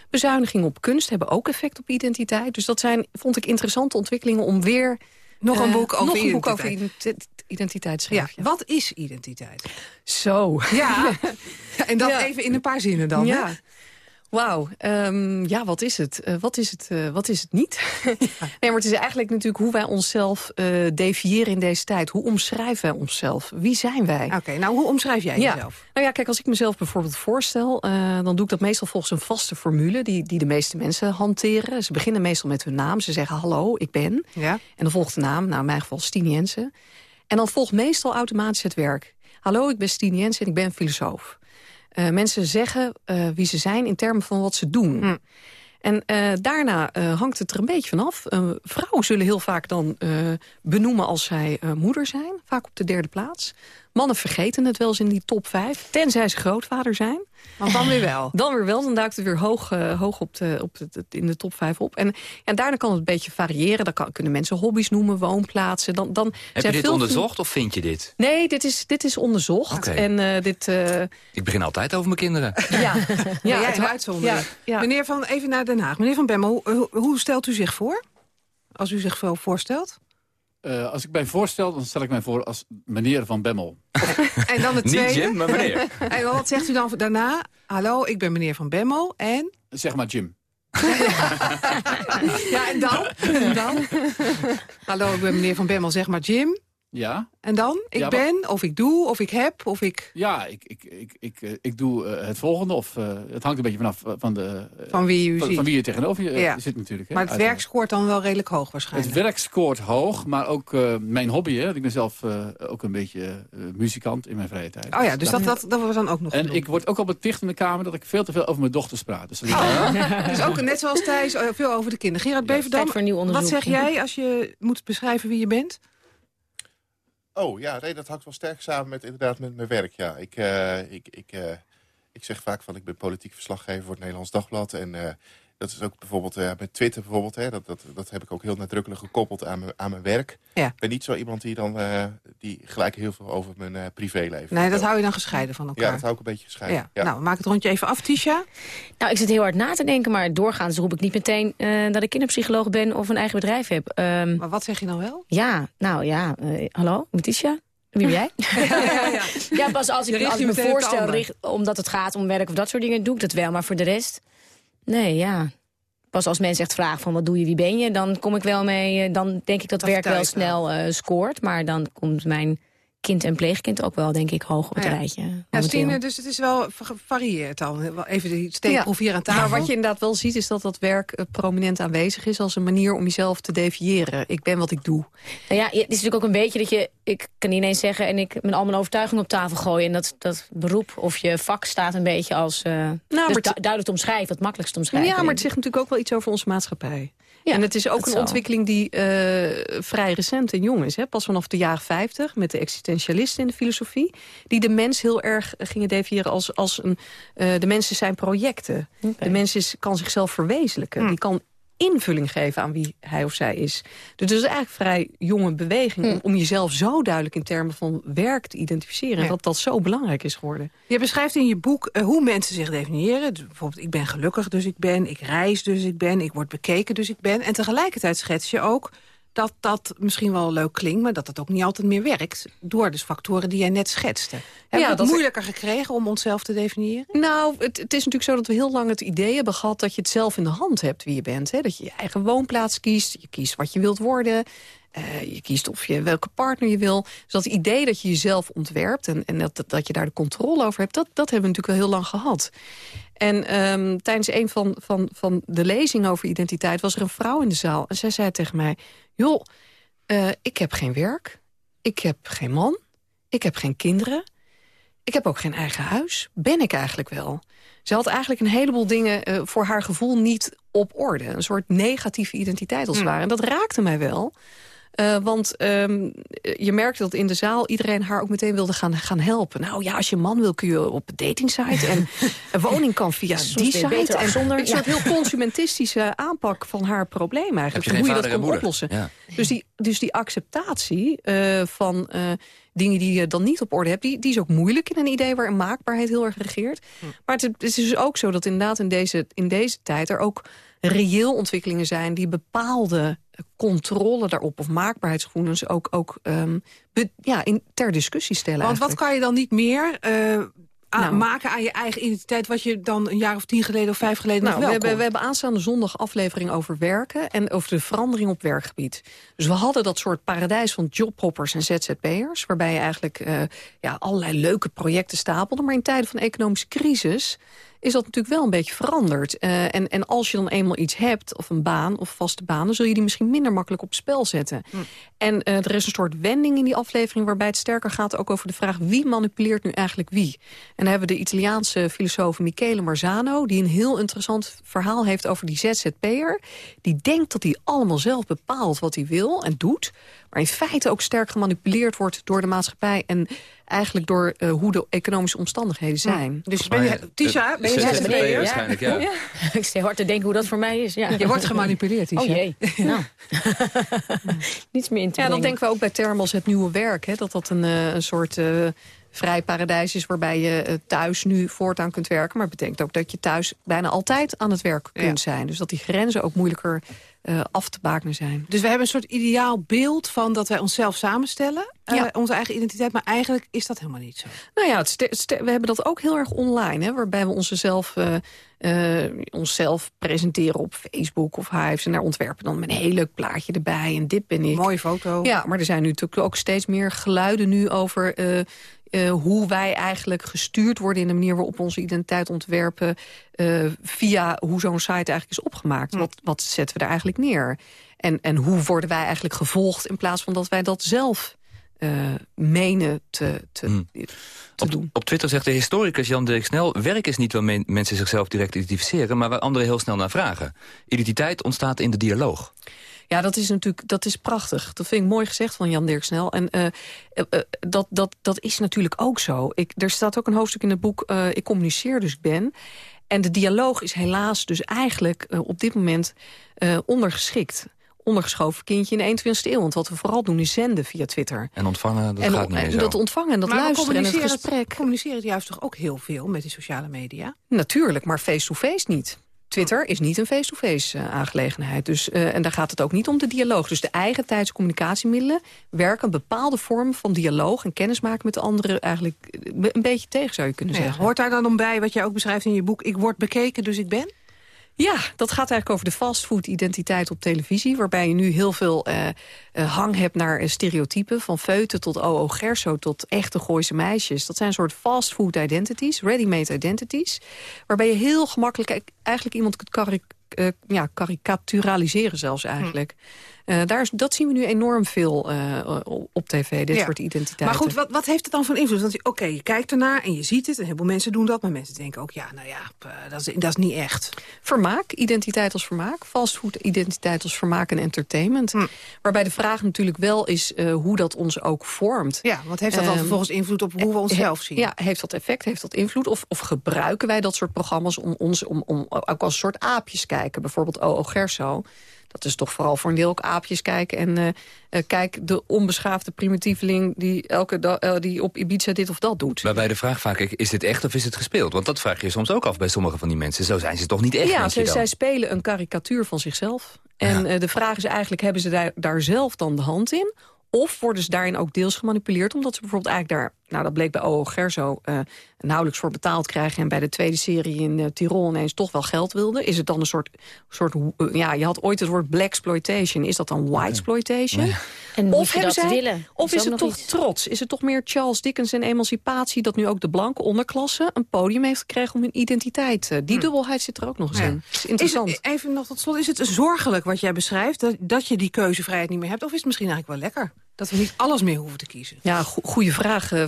bezuinigingen op kunst hebben ook effect op identiteit. Dus dat zijn, vond ik, interessante ontwikkelingen om weer... Nog een boek over nog een boek over identiteit schrijven. Ja, wat is identiteit? Zo. Ja, en dan even in een paar zinnen dan. Ja. Wauw, um, ja, wat is het? Uh, wat, is het uh, wat is het niet? nee, maar het is eigenlijk natuurlijk hoe wij onszelf uh, definiëren in deze tijd. Hoe omschrijven wij onszelf? Wie zijn wij? Oké, okay, nou, hoe omschrijf jij ja. jezelf? Nou ja, kijk, als ik mezelf bijvoorbeeld voorstel... dan doe ik dat meestal volgens een vaste formule... die, die de meeste mensen hanteren. Ze beginnen meestal met hun naam. Ze zeggen, hallo, ik ben. Ja. En dan volgt de naam, nou in mijn geval Stine Jensen. En dan volgt meestal automatisch het werk. Hallo, ik ben Stine Jensen en ik ben filosoof. Uh, mensen zeggen uh, wie ze zijn in termen van wat ze doen. Hm. En uh, daarna hangt het er een beetje vanaf. vrouwen zullen heel vaak dan benoemen als zij moeder zijn. Vaak op de derde plaats. Mannen vergeten het wel eens in die top vijf. Tenzij ze grootvader zijn. Maar dan weer wel. Dan weer wel. Dan duikt het weer hoog, uh, hoog op de, op de, in de top 5 op. En, en daarna kan het een beetje variëren. Dan kan, kunnen mensen hobby's noemen, woonplaatsen. Dan, dan Heb je dit veel onderzocht of vind je dit? Nee, dit is, dit is onderzocht. Okay. En, uh, dit, uh... Ik begin altijd over mijn kinderen. ja, ja, ja het uitzondering. Ja, ja. Meneer Van, even naar Den Haag. Meneer Van Bemmel, hoe, hoe stelt u zich voor? Als u zich wel voorstelt? Uh, als ik mij voorstel, dan stel ik mij voor als meneer Van Bemmel. en dan het tweede? Niet Jim, maar meneer. en wat zegt u dan daarna? Hallo, ik ben meneer Van Bemmel en... Zeg maar Jim. ja, en dan? en dan? Hallo, ik ben meneer Van Bemmel, zeg maar Jim. Ja. En dan? Ik ja, ben, of ik doe, of ik heb, of ik... Ja, ik, ik, ik, ik, uh, ik doe uh, het volgende. Of, uh, het hangt een beetje vanaf van, de, van wie u van, ziet. van wie je tegenover je ja. zit natuurlijk. Hè, maar het werk scoort dan wel redelijk hoog waarschijnlijk. Het werk scoort hoog, maar ook mijn hobby. Hè. Ik ben zelf ook een beetje muzikant in mijn vrije tijd. Oh ja, dus dat, dat, dat was dan ook nog En genoemd. ik word ook al beticht in de Kamer dat ik veel te veel over mijn dochters praat. Dus, oh. dus ook net zoals Thijs, veel over de kinderen. Gerard Beverdam, wat zeg jij als je moet beschrijven wie je bent? Oh ja, dat hangt wel sterk samen met inderdaad met mijn werk. Ja, ik, uh, ik, ik, uh, ik zeg vaak van ik ben politiek verslaggever voor het Nederlands Dagblad. En uh, dat is ook bijvoorbeeld uh, met Twitter bijvoorbeeld. Hè, dat, dat, dat heb ik ook heel nadrukkelijk gekoppeld aan, mijn aan mijn werk. Ja. Ik ben niet zo iemand die dan die gelijk heel veel over mijn privéleven. Nee, dat hou je dan gescheiden van elkaar. Ja, dat hou ik een beetje gescheiden. Ja. Ja. Nou, maak het rondje even af, Tisha. Nou, ik zit heel hard na te denken, maar doorgaans roep ik niet meteen dat ik kinderpsycholoog ben of een eigen bedrijf heb. Um, maar wat zeg je nou wel? Ja, nou ja, hallo, ik ben Tisha. Wie ben jij? ja, ja. ja, pas als ik, als ik me voorstel, richt, omdat het gaat om werk of dat soort dingen, doe ik dat wel. Maar voor de rest, nee, ja. Pas als mensen echt vragen van wat doe je, wie ben je, dan kom ik wel mee. Dan denk ik dat, werk wel snel uh, scoort. Maar dan komt mijn kind en pleegkind ook wel, denk ik, hoog op het ja. rijtje. Ja, Stine, dus het is wel gevarieerd dan. Even die steekproef hier aan tafel. Maar wat je inderdaad wel ziet, is dat dat werk uh, prominent aanwezig is... als een manier om jezelf te definiëren. Ik ben wat ik doe. Nou ja, het is natuurlijk ook een beetje dat je... Ik kan niet ineens zeggen en ik mijn al mijn overtuiging op tafel gooien... en dat, dat beroep of je vak staat een beetje als... Uh, nou, dus du duidelijk te omschrijven, het makkelijkst te omschrijven. Ja, maar het zegt natuurlijk ook wel iets over onze maatschappij. Ja, en het is ook een zal. ontwikkeling die uh, vrij recent en jong is. Hè? Pas vanaf de jaren 50 met de existentialisten in de filosofie. Die de mens heel erg gingen definiëren als, als een... Uh, de mensen zijn projecten. Okay. De mens is, kan zichzelf verwezenlijken. Hm. Die kan invulling geven aan wie hij of zij is. Dus het is eigenlijk een vrij jonge beweging... Om, om, jezelf zo duidelijk in termen van werk te identificeren. En dat dat zo belangrijk is geworden. Je beschrijft in je boek uh, hoe mensen zich definiëren. Dus bijvoorbeeld, ik ben gelukkig, dus ik ben. Ik reis, dus ik ben. Ik word bekeken, dus ik ben. En tegelijkertijd schets je ook dat dat misschien wel leuk klinkt... maar dat dat ook niet altijd meer werkt... door de factoren die jij net schetste. Heb ja, je het moeilijker gekregen om onszelf te definiëren? Nou, het, het, is natuurlijk zo dat we heel lang het idee hebben gehad... dat je het zelf in de hand hebt wie je bent. Hè? Dat je je eigen woonplaats kiest, je kiest wat je wilt worden... Uh, je kiest of je welke partner je wil. Dus dat idee dat je jezelf ontwerpt en, en dat, dat je daar de controle over hebt... dat, dat hebben we natuurlijk wel heel lang gehad. En um, tijdens een van, van, van de lezingen over identiteit... was er een vrouw in de zaal en zij zei tegen mij joh, uh, ik heb geen werk, ik heb geen man, ik heb geen kinderen... ik heb ook geen eigen huis. Ben ik eigenlijk wel? Ze had eigenlijk een heleboel dingen uh, voor haar gevoel niet op orde. Een soort negatieve identiteit als het mm. ware. En dat raakte mij wel. Uh, want um, je merkte dat in de zaal iedereen haar ook meteen wilde gaan, gaan helpen. Nou ja, als je een man wil kun je op een datingsite. en een woning kan via die site. En zonder een soort heel consumentistische aanpak van haar probleem eigenlijk. Hoe je dat kon oplossen. Ja. Dus, die, dus die acceptatie uh, van uh, dingen die je dan niet op orde hebt... Die, die is ook moeilijk in een idee waar een maakbaarheid heel erg regeert. Hm. Maar het, het is dus ook zo dat inderdaad in deze, in deze tijd... er ook reëel ontwikkelingen zijn die bepaalde controle daarop of maakbaarheidsgevoelens ook, ook um, ja, in, ter discussie stellen. Want wat kan je dan niet meer uh, nou. maken aan je eigen identiteit... wat je dan een jaar of tien geleden of vijf geleden nou, nog wel we hebben, we hebben aanstaande zondag aflevering over werken... en over de verandering op werkgebied. Dus we hadden dat soort paradijs van jobhoppers en ZZP'ers... waarbij je eigenlijk uh, ja, allerlei leuke projecten stapelde... maar in tijden van economische crisis is dat natuurlijk wel een beetje veranderd. Uh, en, en als je dan eenmaal iets hebt, of een baan of vaste baan... dan zul je die misschien minder makkelijk op spel zetten. Hm. En uh, er is een soort wending in die aflevering... waarbij het sterker gaat ook over de vraag... wie manipuleert nu eigenlijk wie? En dan hebben we de Italiaanse filosoof Michele Marzano... die een heel interessant verhaal heeft over die ZZP'er... die denkt dat hij allemaal zelf bepaalt wat hij wil en doet... maar in feite ook sterk gemanipuleerd wordt door de maatschappij... en eigenlijk door uh, hoe de economische omstandigheden zijn. Dus ben je, Tisha, ben je ZZP'er? Waarschijnlijk, ja. ja. Ik sta hard te denken hoe dat voor mij is. Ja. Je wordt gemanipuleerd, Tisha. Oh jee. nou. Niets meer in te Ja, dan denken we ook bij Thermos het nieuwe werk. Hè, dat dat een, uh, een soort... Uh, vrij paradijs is waarbij je thuis nu voortaan kunt werken. Maar het betekent ook dat je thuis bijna altijd aan het werk kunt zijn. Dus dat die grenzen ook moeilijker uh, af te bakenen zijn. Dus we hebben een soort ideaal beeld van dat wij onszelf samenstellen. Uh, onze eigen identiteit, maar eigenlijk is dat helemaal niet zo. Nou ja, het we hebben dat ook heel erg online. Hè, waarbij we onszelf, uh, onszelf presenteren op Facebook of Hives. En daar ontwerpen dan met een heel leuk plaatje erbij. En dit ben ik. Mooie foto. Ja, maar er zijn nu natuurlijk ook steeds meer geluiden nu over... Uh, hoe wij eigenlijk gestuurd worden in de manier waarop onze identiteit ontwerpen... Uh, via hoe zo'n site eigenlijk is opgemaakt. Wat, wat zetten we daar eigenlijk neer? En, en hoe worden wij eigenlijk gevolgd in plaats van dat wij dat zelf uh, menen te, te, hm. te op, doen. Op Twitter zegt de historicus Jan Dirk Snel... werk is niet waar mensen zichzelf direct identificeren... maar waar anderen heel snel naar vragen. Identiteit ontstaat in de dialoog. Ja, dat is natuurlijk dat is prachtig. Dat vind ik mooi gezegd van Jan Dirk Snel. En uh, uh, dat, dat, dat is natuurlijk ook zo. Ik, er staat ook een hoofdstuk in het boek... Uh, ik communiceer dus ik ben. En de dialoog is helaas dus eigenlijk op dit moment ondergeschikt ondergeschoven kindje in de 21ste eeuw. Want wat we vooral doen is zenden via Twitter. En ontvangen, dat gaat niet meer zo. Dat ontvangen en dat maar luisteren en het gesprek. communiceren het juist toch ook heel veel met die sociale media? Natuurlijk, maar face-to-face -face niet. Twitter is niet een face-to-face -face, aangelegenheid. Dus, uh, en daar gaat het ook niet om de dialoog. Dus de eigen tijds communicatiemiddelen werken een bepaalde vorm van dialoog... en kennismaken met de anderen eigenlijk een beetje tegen, zou je kunnen zeggen. Hoort daar dan om bij wat jij ook beschrijft in je boek... ik word bekeken, dus ik ben? Ja, dat gaat eigenlijk over de fastfood-identiteit op televisie... waarbij je nu heel veel uh, uh, hang hebt naar uh, stereotypen... van feuten tot O.O. Gerso tot echte Gooise meisjes. Dat zijn een soort fastfood-identities, ready-made identities... waarbij je heel gemakkelijk eigenlijk iemand kunt karik ja, karikaturaliseren zelfs eigenlijk. Uh, daar is, dat zien we nu enorm veel uh, op tv, dit soort identiteiten. Maar goed, wat, wat heeft het dan voor invloed? Want oké, je kijkt ernaar en je ziet het. En heel veel mensen doen dat. Maar mensen denken ook, ja, nou ja, dat is, dat is niet echt. Vermaak, identiteit als vermaak. Fastfood, identiteit als vermaak en entertainment. Hm. Waarbij de vraag natuurlijk wel is hoe dat ons ook vormt. Ja, wat heeft dat dan ehm, vervolgens invloed op hoe we onszelf zien? Ja, heeft dat effect, heeft dat invloed? Of, of gebruiken wij dat soort programma's om ons om, om ook als soort aapjes kijken? Bijvoorbeeld O.O. Gerso. Dat is toch vooral voor een deel ook aapjes kijken. En uh, uh, kijk, de onbeschaafde primitieveling die, elke uh, die op Ibiza dit of dat doet. Waarbij de vraag vaak is, is dit echt of is het gespeeld? Want dat vraag je soms ook af bij sommige van die mensen. Zo zijn ze toch niet echt, Ja, zij spelen een karikatuur van zichzelf. En ja. de vraag is eigenlijk, hebben ze daar, daar zelf dan de hand in? Of worden ze daarin ook deels gemanipuleerd... omdat ze bijvoorbeeld eigenlijk daar, nou dat bleek bij O.O. Gerso... Uh, nauwelijks voor betaald krijgen... en bij de tweede serie in uh, Tirol ineens toch wel geld wilden? Is het dan een soort... soort uh, ja, je had ooit het woord black exploitation. Is dat dan white exploitation? Nee. Of hebben zij, willen? Of is, is het toch iets. trots? Is het toch meer Charles Dickens en emancipatie... dat nu ook de blanke onderklasse een podium heeft gekregen... om hun identiteit... die hmm. dubbelheid zit er ook nog eens ja. in. is interessant. Is het, even nog tot slot. Is het zorgelijk wat jij beschrijft... Dat, dat je die keuzevrijheid niet meer hebt? Of is het misschien eigenlijk wel lekker? Dat we niet alles meer hoeven te kiezen. Ja, go goede vraag. Uh,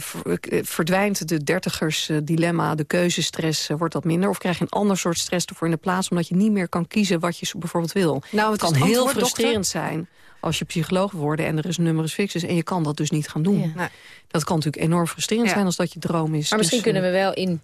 verdwijnt de dertigers uh, dilemma, de keuzestress, wordt dat minder? Of krijg je een ander soort stress ervoor in de plaats... omdat je niet meer kan kiezen wat je bijvoorbeeld wil? Nou, het, kan heel frustrerend zijn als je psycholoog wordt en er is een numerus fixus... en je kan dat dus niet gaan doen. Ja. Dat kan natuurlijk enorm frustrerend ja. zijn als dat je droom is. Maar misschien dus, kunnen we wel in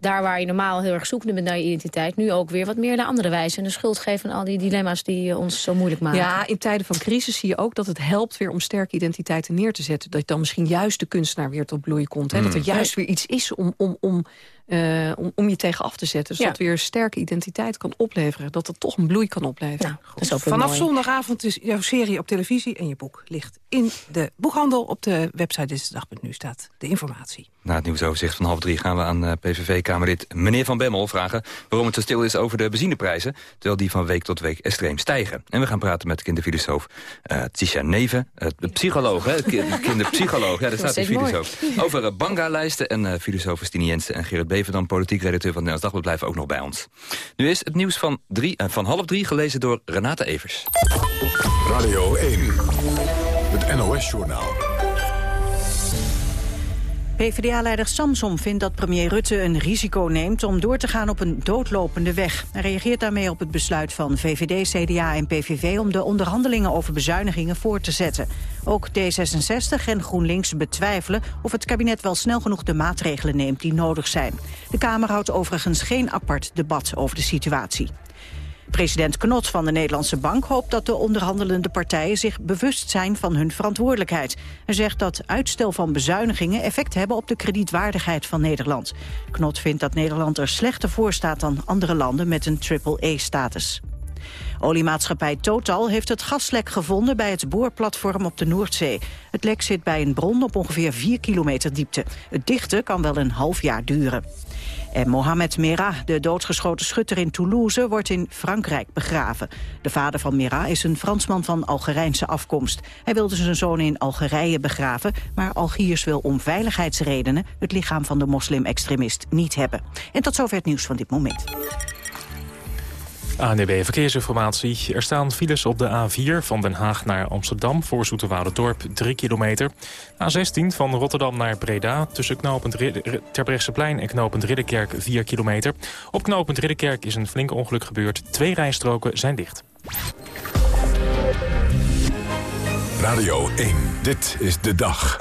daar waar je normaal heel erg zoekende bent naar je identiteit... nu ook weer wat meer naar andere wijze. En de schuld geven aan al die dilemma's die ons zo moeilijk maken. Ja, in tijden van crisis zie je ook dat het helpt weer om sterke identiteiten neer te zetten. Dat dan misschien juist de kunstenaar weer tot bloei komt. Hè? Mm. Dat er juist weer iets is om, om, om uh, om, om je tegen af te zetten. Dus ja. weer sterke identiteit kan opleveren. Dat het toch een bloei kan opleveren. Nou, Vanaf mooi. zondagavond is jouw serie op televisie en je boek ligt in de boekhandel. Op de website Dinsdag.nu staat de informatie. Na het nieuwsoverzicht van half drie gaan we aan uh, PVV-Kamerlid meneer Van Bemmel vragen... waarom het zo stil is over de benzineprijzen... terwijl die van week tot week extreem stijgen. En we gaan praten met kinderfilosoof uh, Tisha Neven, uh, psycholoog, hè, kinderpsycholoog. Ja, daar staat de filosoof. Over uh, banga-lijsten en uh, filosofen Stine Jensen en Gerrit B dan politiek redacteur van het Nederlands Dagblad, blijven ook nog bij ons. Nu is het nieuws van, drie, uh, van half drie gelezen door Renate Evers. Radio 1, het NOS-journaal. PvdA-leider Samsom vindt dat premier Rutte een risico neemt om door te gaan op een doodlopende weg. Hij reageert daarmee op het besluit van VVD, CDA en PVV om de onderhandelingen over bezuinigingen voor te zetten. Ook D66 en GroenLinks betwijfelen of het kabinet wel snel genoeg de maatregelen neemt die nodig zijn. De Kamer houdt overigens geen apart debat over de situatie. President Knot van de Nederlandse Bank hoopt dat de onderhandelende partijen zich bewust zijn van hun verantwoordelijkheid. Hij zegt dat uitstel van bezuinigingen effect hebben op de kredietwaardigheid van Nederland. Knot vindt dat Nederland er slechter voor staat dan andere landen met een triple-E-status. Oliemaatschappij Total heeft het gaslek gevonden bij het boorplatform op de Noordzee. Het lek zit bij een bron op ongeveer 4 kilometer diepte. Het dichten kan wel een half jaar duren. En Mohamed Merah, de doodgeschoten schutter in Toulouse, wordt in Frankrijk begraven. De vader van Merah is een Fransman van Algerijnse afkomst. Hij wilde zijn zoon in Algerije begraven, maar Algiers wil om veiligheidsredenen het lichaam van de moslim-extremist niet hebben. En tot zover het nieuws van dit moment. ANDB Verkeersinformatie. Er staan files op de A4 van Den Haag naar Amsterdam... voor Dorp 3 kilometer. A16 van Rotterdam naar Breda... tussen knooppunt Terbrechtseplein en knooppunt Ridderkerk 4 kilometer. Op knooppunt Ridderkerk is een flink ongeluk gebeurd. Twee rijstroken zijn dicht. Radio 1, dit is de dag.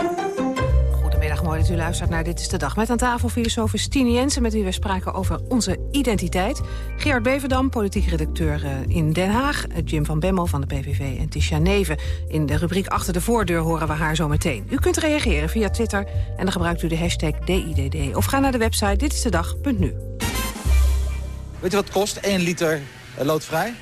Mooi dat u luistert naar Dit is de Dag. Met aan tafel filosoof Stine Jensen, met wie we spraken over onze identiteit. Gerard Beverdam, politiek redacteur eh, in Den Haag. Eh, Jim van Bemmel van de PVV en Tisha Neven. In de rubriek Achter de Voordeur horen we haar zo meteen. U kunt reageren via Twitter en dan gebruikt u de hashtag DIDD. Of ga naar de website ditistedag.nu. Weet je wat kost? 1 liter eh, loodvrij?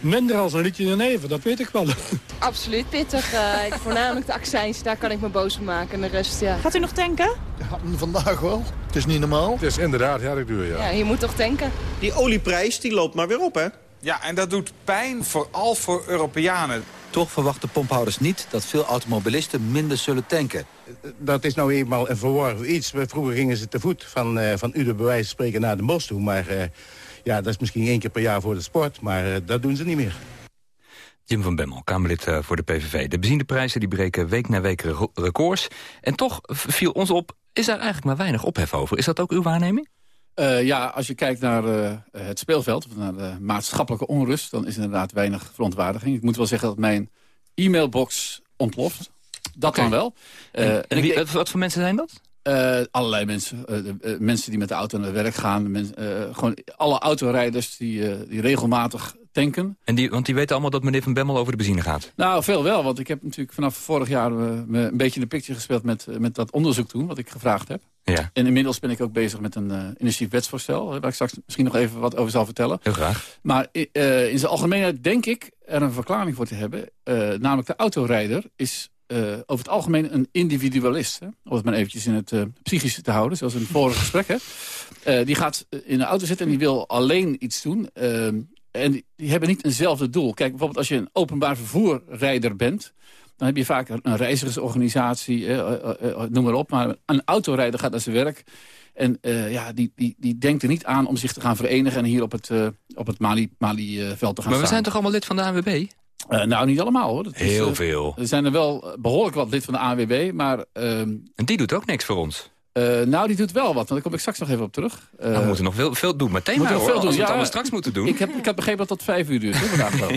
Minder als een liedje neven, dat weet ik wel. Absoluut pittig. Uh, voornamelijk de accijns, daar kan ik me boos van maken. En de rest, ja. Gaat u nog tanken? Ja, vandaag wel. Het is niet normaal. Het is inderdaad heel erg duur, ja. Ja, je moet toch tanken. Die olieprijs die loopt maar weer op, hè? Ja, en dat doet pijn, vooral voor Europeanen. Toch verwachten pomphouders niet dat veel automobilisten minder zullen tanken. Dat is nou eenmaal een verworven iets. Vroeger gingen ze te voet van, uh, van Ude bij wijze van spreken naar de bos toe. Maar uh, ja, dat is misschien één keer per jaar voor de sport, maar uh, dat doen ze niet meer. Jim van Bemmel, Kamerlid eh, voor de PVV. De benzineprijzen die breken week na week records. En toch viel ons op, is daar eigenlijk maar weinig ophef over. Is dat ook uw waarneming? Uh, ja, als je kijkt naar uh, het speelveld, of naar de maatschappelijke onrust... dan is er inderdaad weinig verontwaardiging. Ik moet wel zeggen dat mijn e-mailbox ontploft. Dat okay. dan wel. Uh, en, wie, wat voor mensen zijn dat? Uh, allerlei mensen. Uh, mensen die met de auto naar werk gaan. Men, gewoon alle autorijders die, die regelmatig tanken. En die, want die weten allemaal dat meneer Van Bemmel over de benzine gaat? Nou, veel wel. Want ik heb natuurlijk vanaf vorig jaar me een beetje in de picture gespeeld... Met, met dat onderzoek toen, wat ik gevraagd heb. Ja. En inmiddels ben ik ook bezig met een initiatief wetsvoorstel... waar ik straks misschien nog even wat over zal vertellen. Heel graag. Maar in zijn algemeenheid denk ik er een verklaring voor te hebben. namelijk de autorijder is uh, over het algemeen een individualist. Hè? Om het maar eventjes in het uh, psychische te houden, zoals in het vorige gesprek. Hè? Uh, die gaat in de auto zitten en die wil alleen iets doen. en die, die, hebben niet eenzelfde doel. Kijk, bijvoorbeeld als je een openbaar vervoerrijder bent... dan heb je vaak een reizigersorganisatie, noem maar op. Maar een autorijder gaat naar zijn werk... En ja, die, die, die denkt er niet aan om zich te gaan verenigen... en hier op het, op het Mali-veld Mali, te gaan Maar we staan. zijn toch allemaal lid van de ANWB? Uh, nou, niet allemaal hoor. Dat Heel is, uh, veel. Er zijn er wel behoorlijk wat lid van de ANWB, maar... Uh, en die doet ook niks voor ons? nou, die doet wel wat, want daar kom ik straks nog even op terug. Nou, we moeten nog veel, veel doen. Meteen maar, veel hoor, doen. als we ja, het allemaal straks moeten doen. Ik heb, ik heb begrepen dat dat vijf uur duurt, hè, vandaag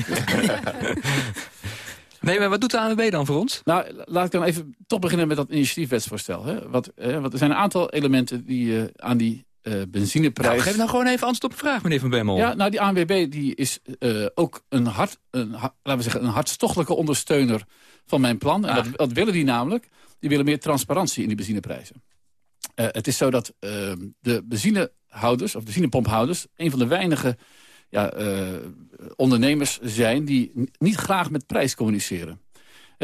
Nee, maar wat doet de ANWB dan voor ons? Nou, laat ik dan even toch beginnen met dat initiatiefwetsvoorstel. Hè. Wat, wat, er zijn een aantal elementen die aan die uh, benzineprijs... Nou, geef nou gewoon even antwoord op de vraag, meneer Van Bemmel. Ja, nou, die ANWB die is uh, ook een, hart, een, laten we zeggen, een hartstochtelijke ondersteuner van mijn plan. En wat, wat, willen die namelijk? Die willen meer transparantie in die benzineprijzen. Uh, het is zo dat de benzinehouders, of benzinepomphouders... een van de weinige ja, ondernemers zijn die niet graag met prijs communiceren.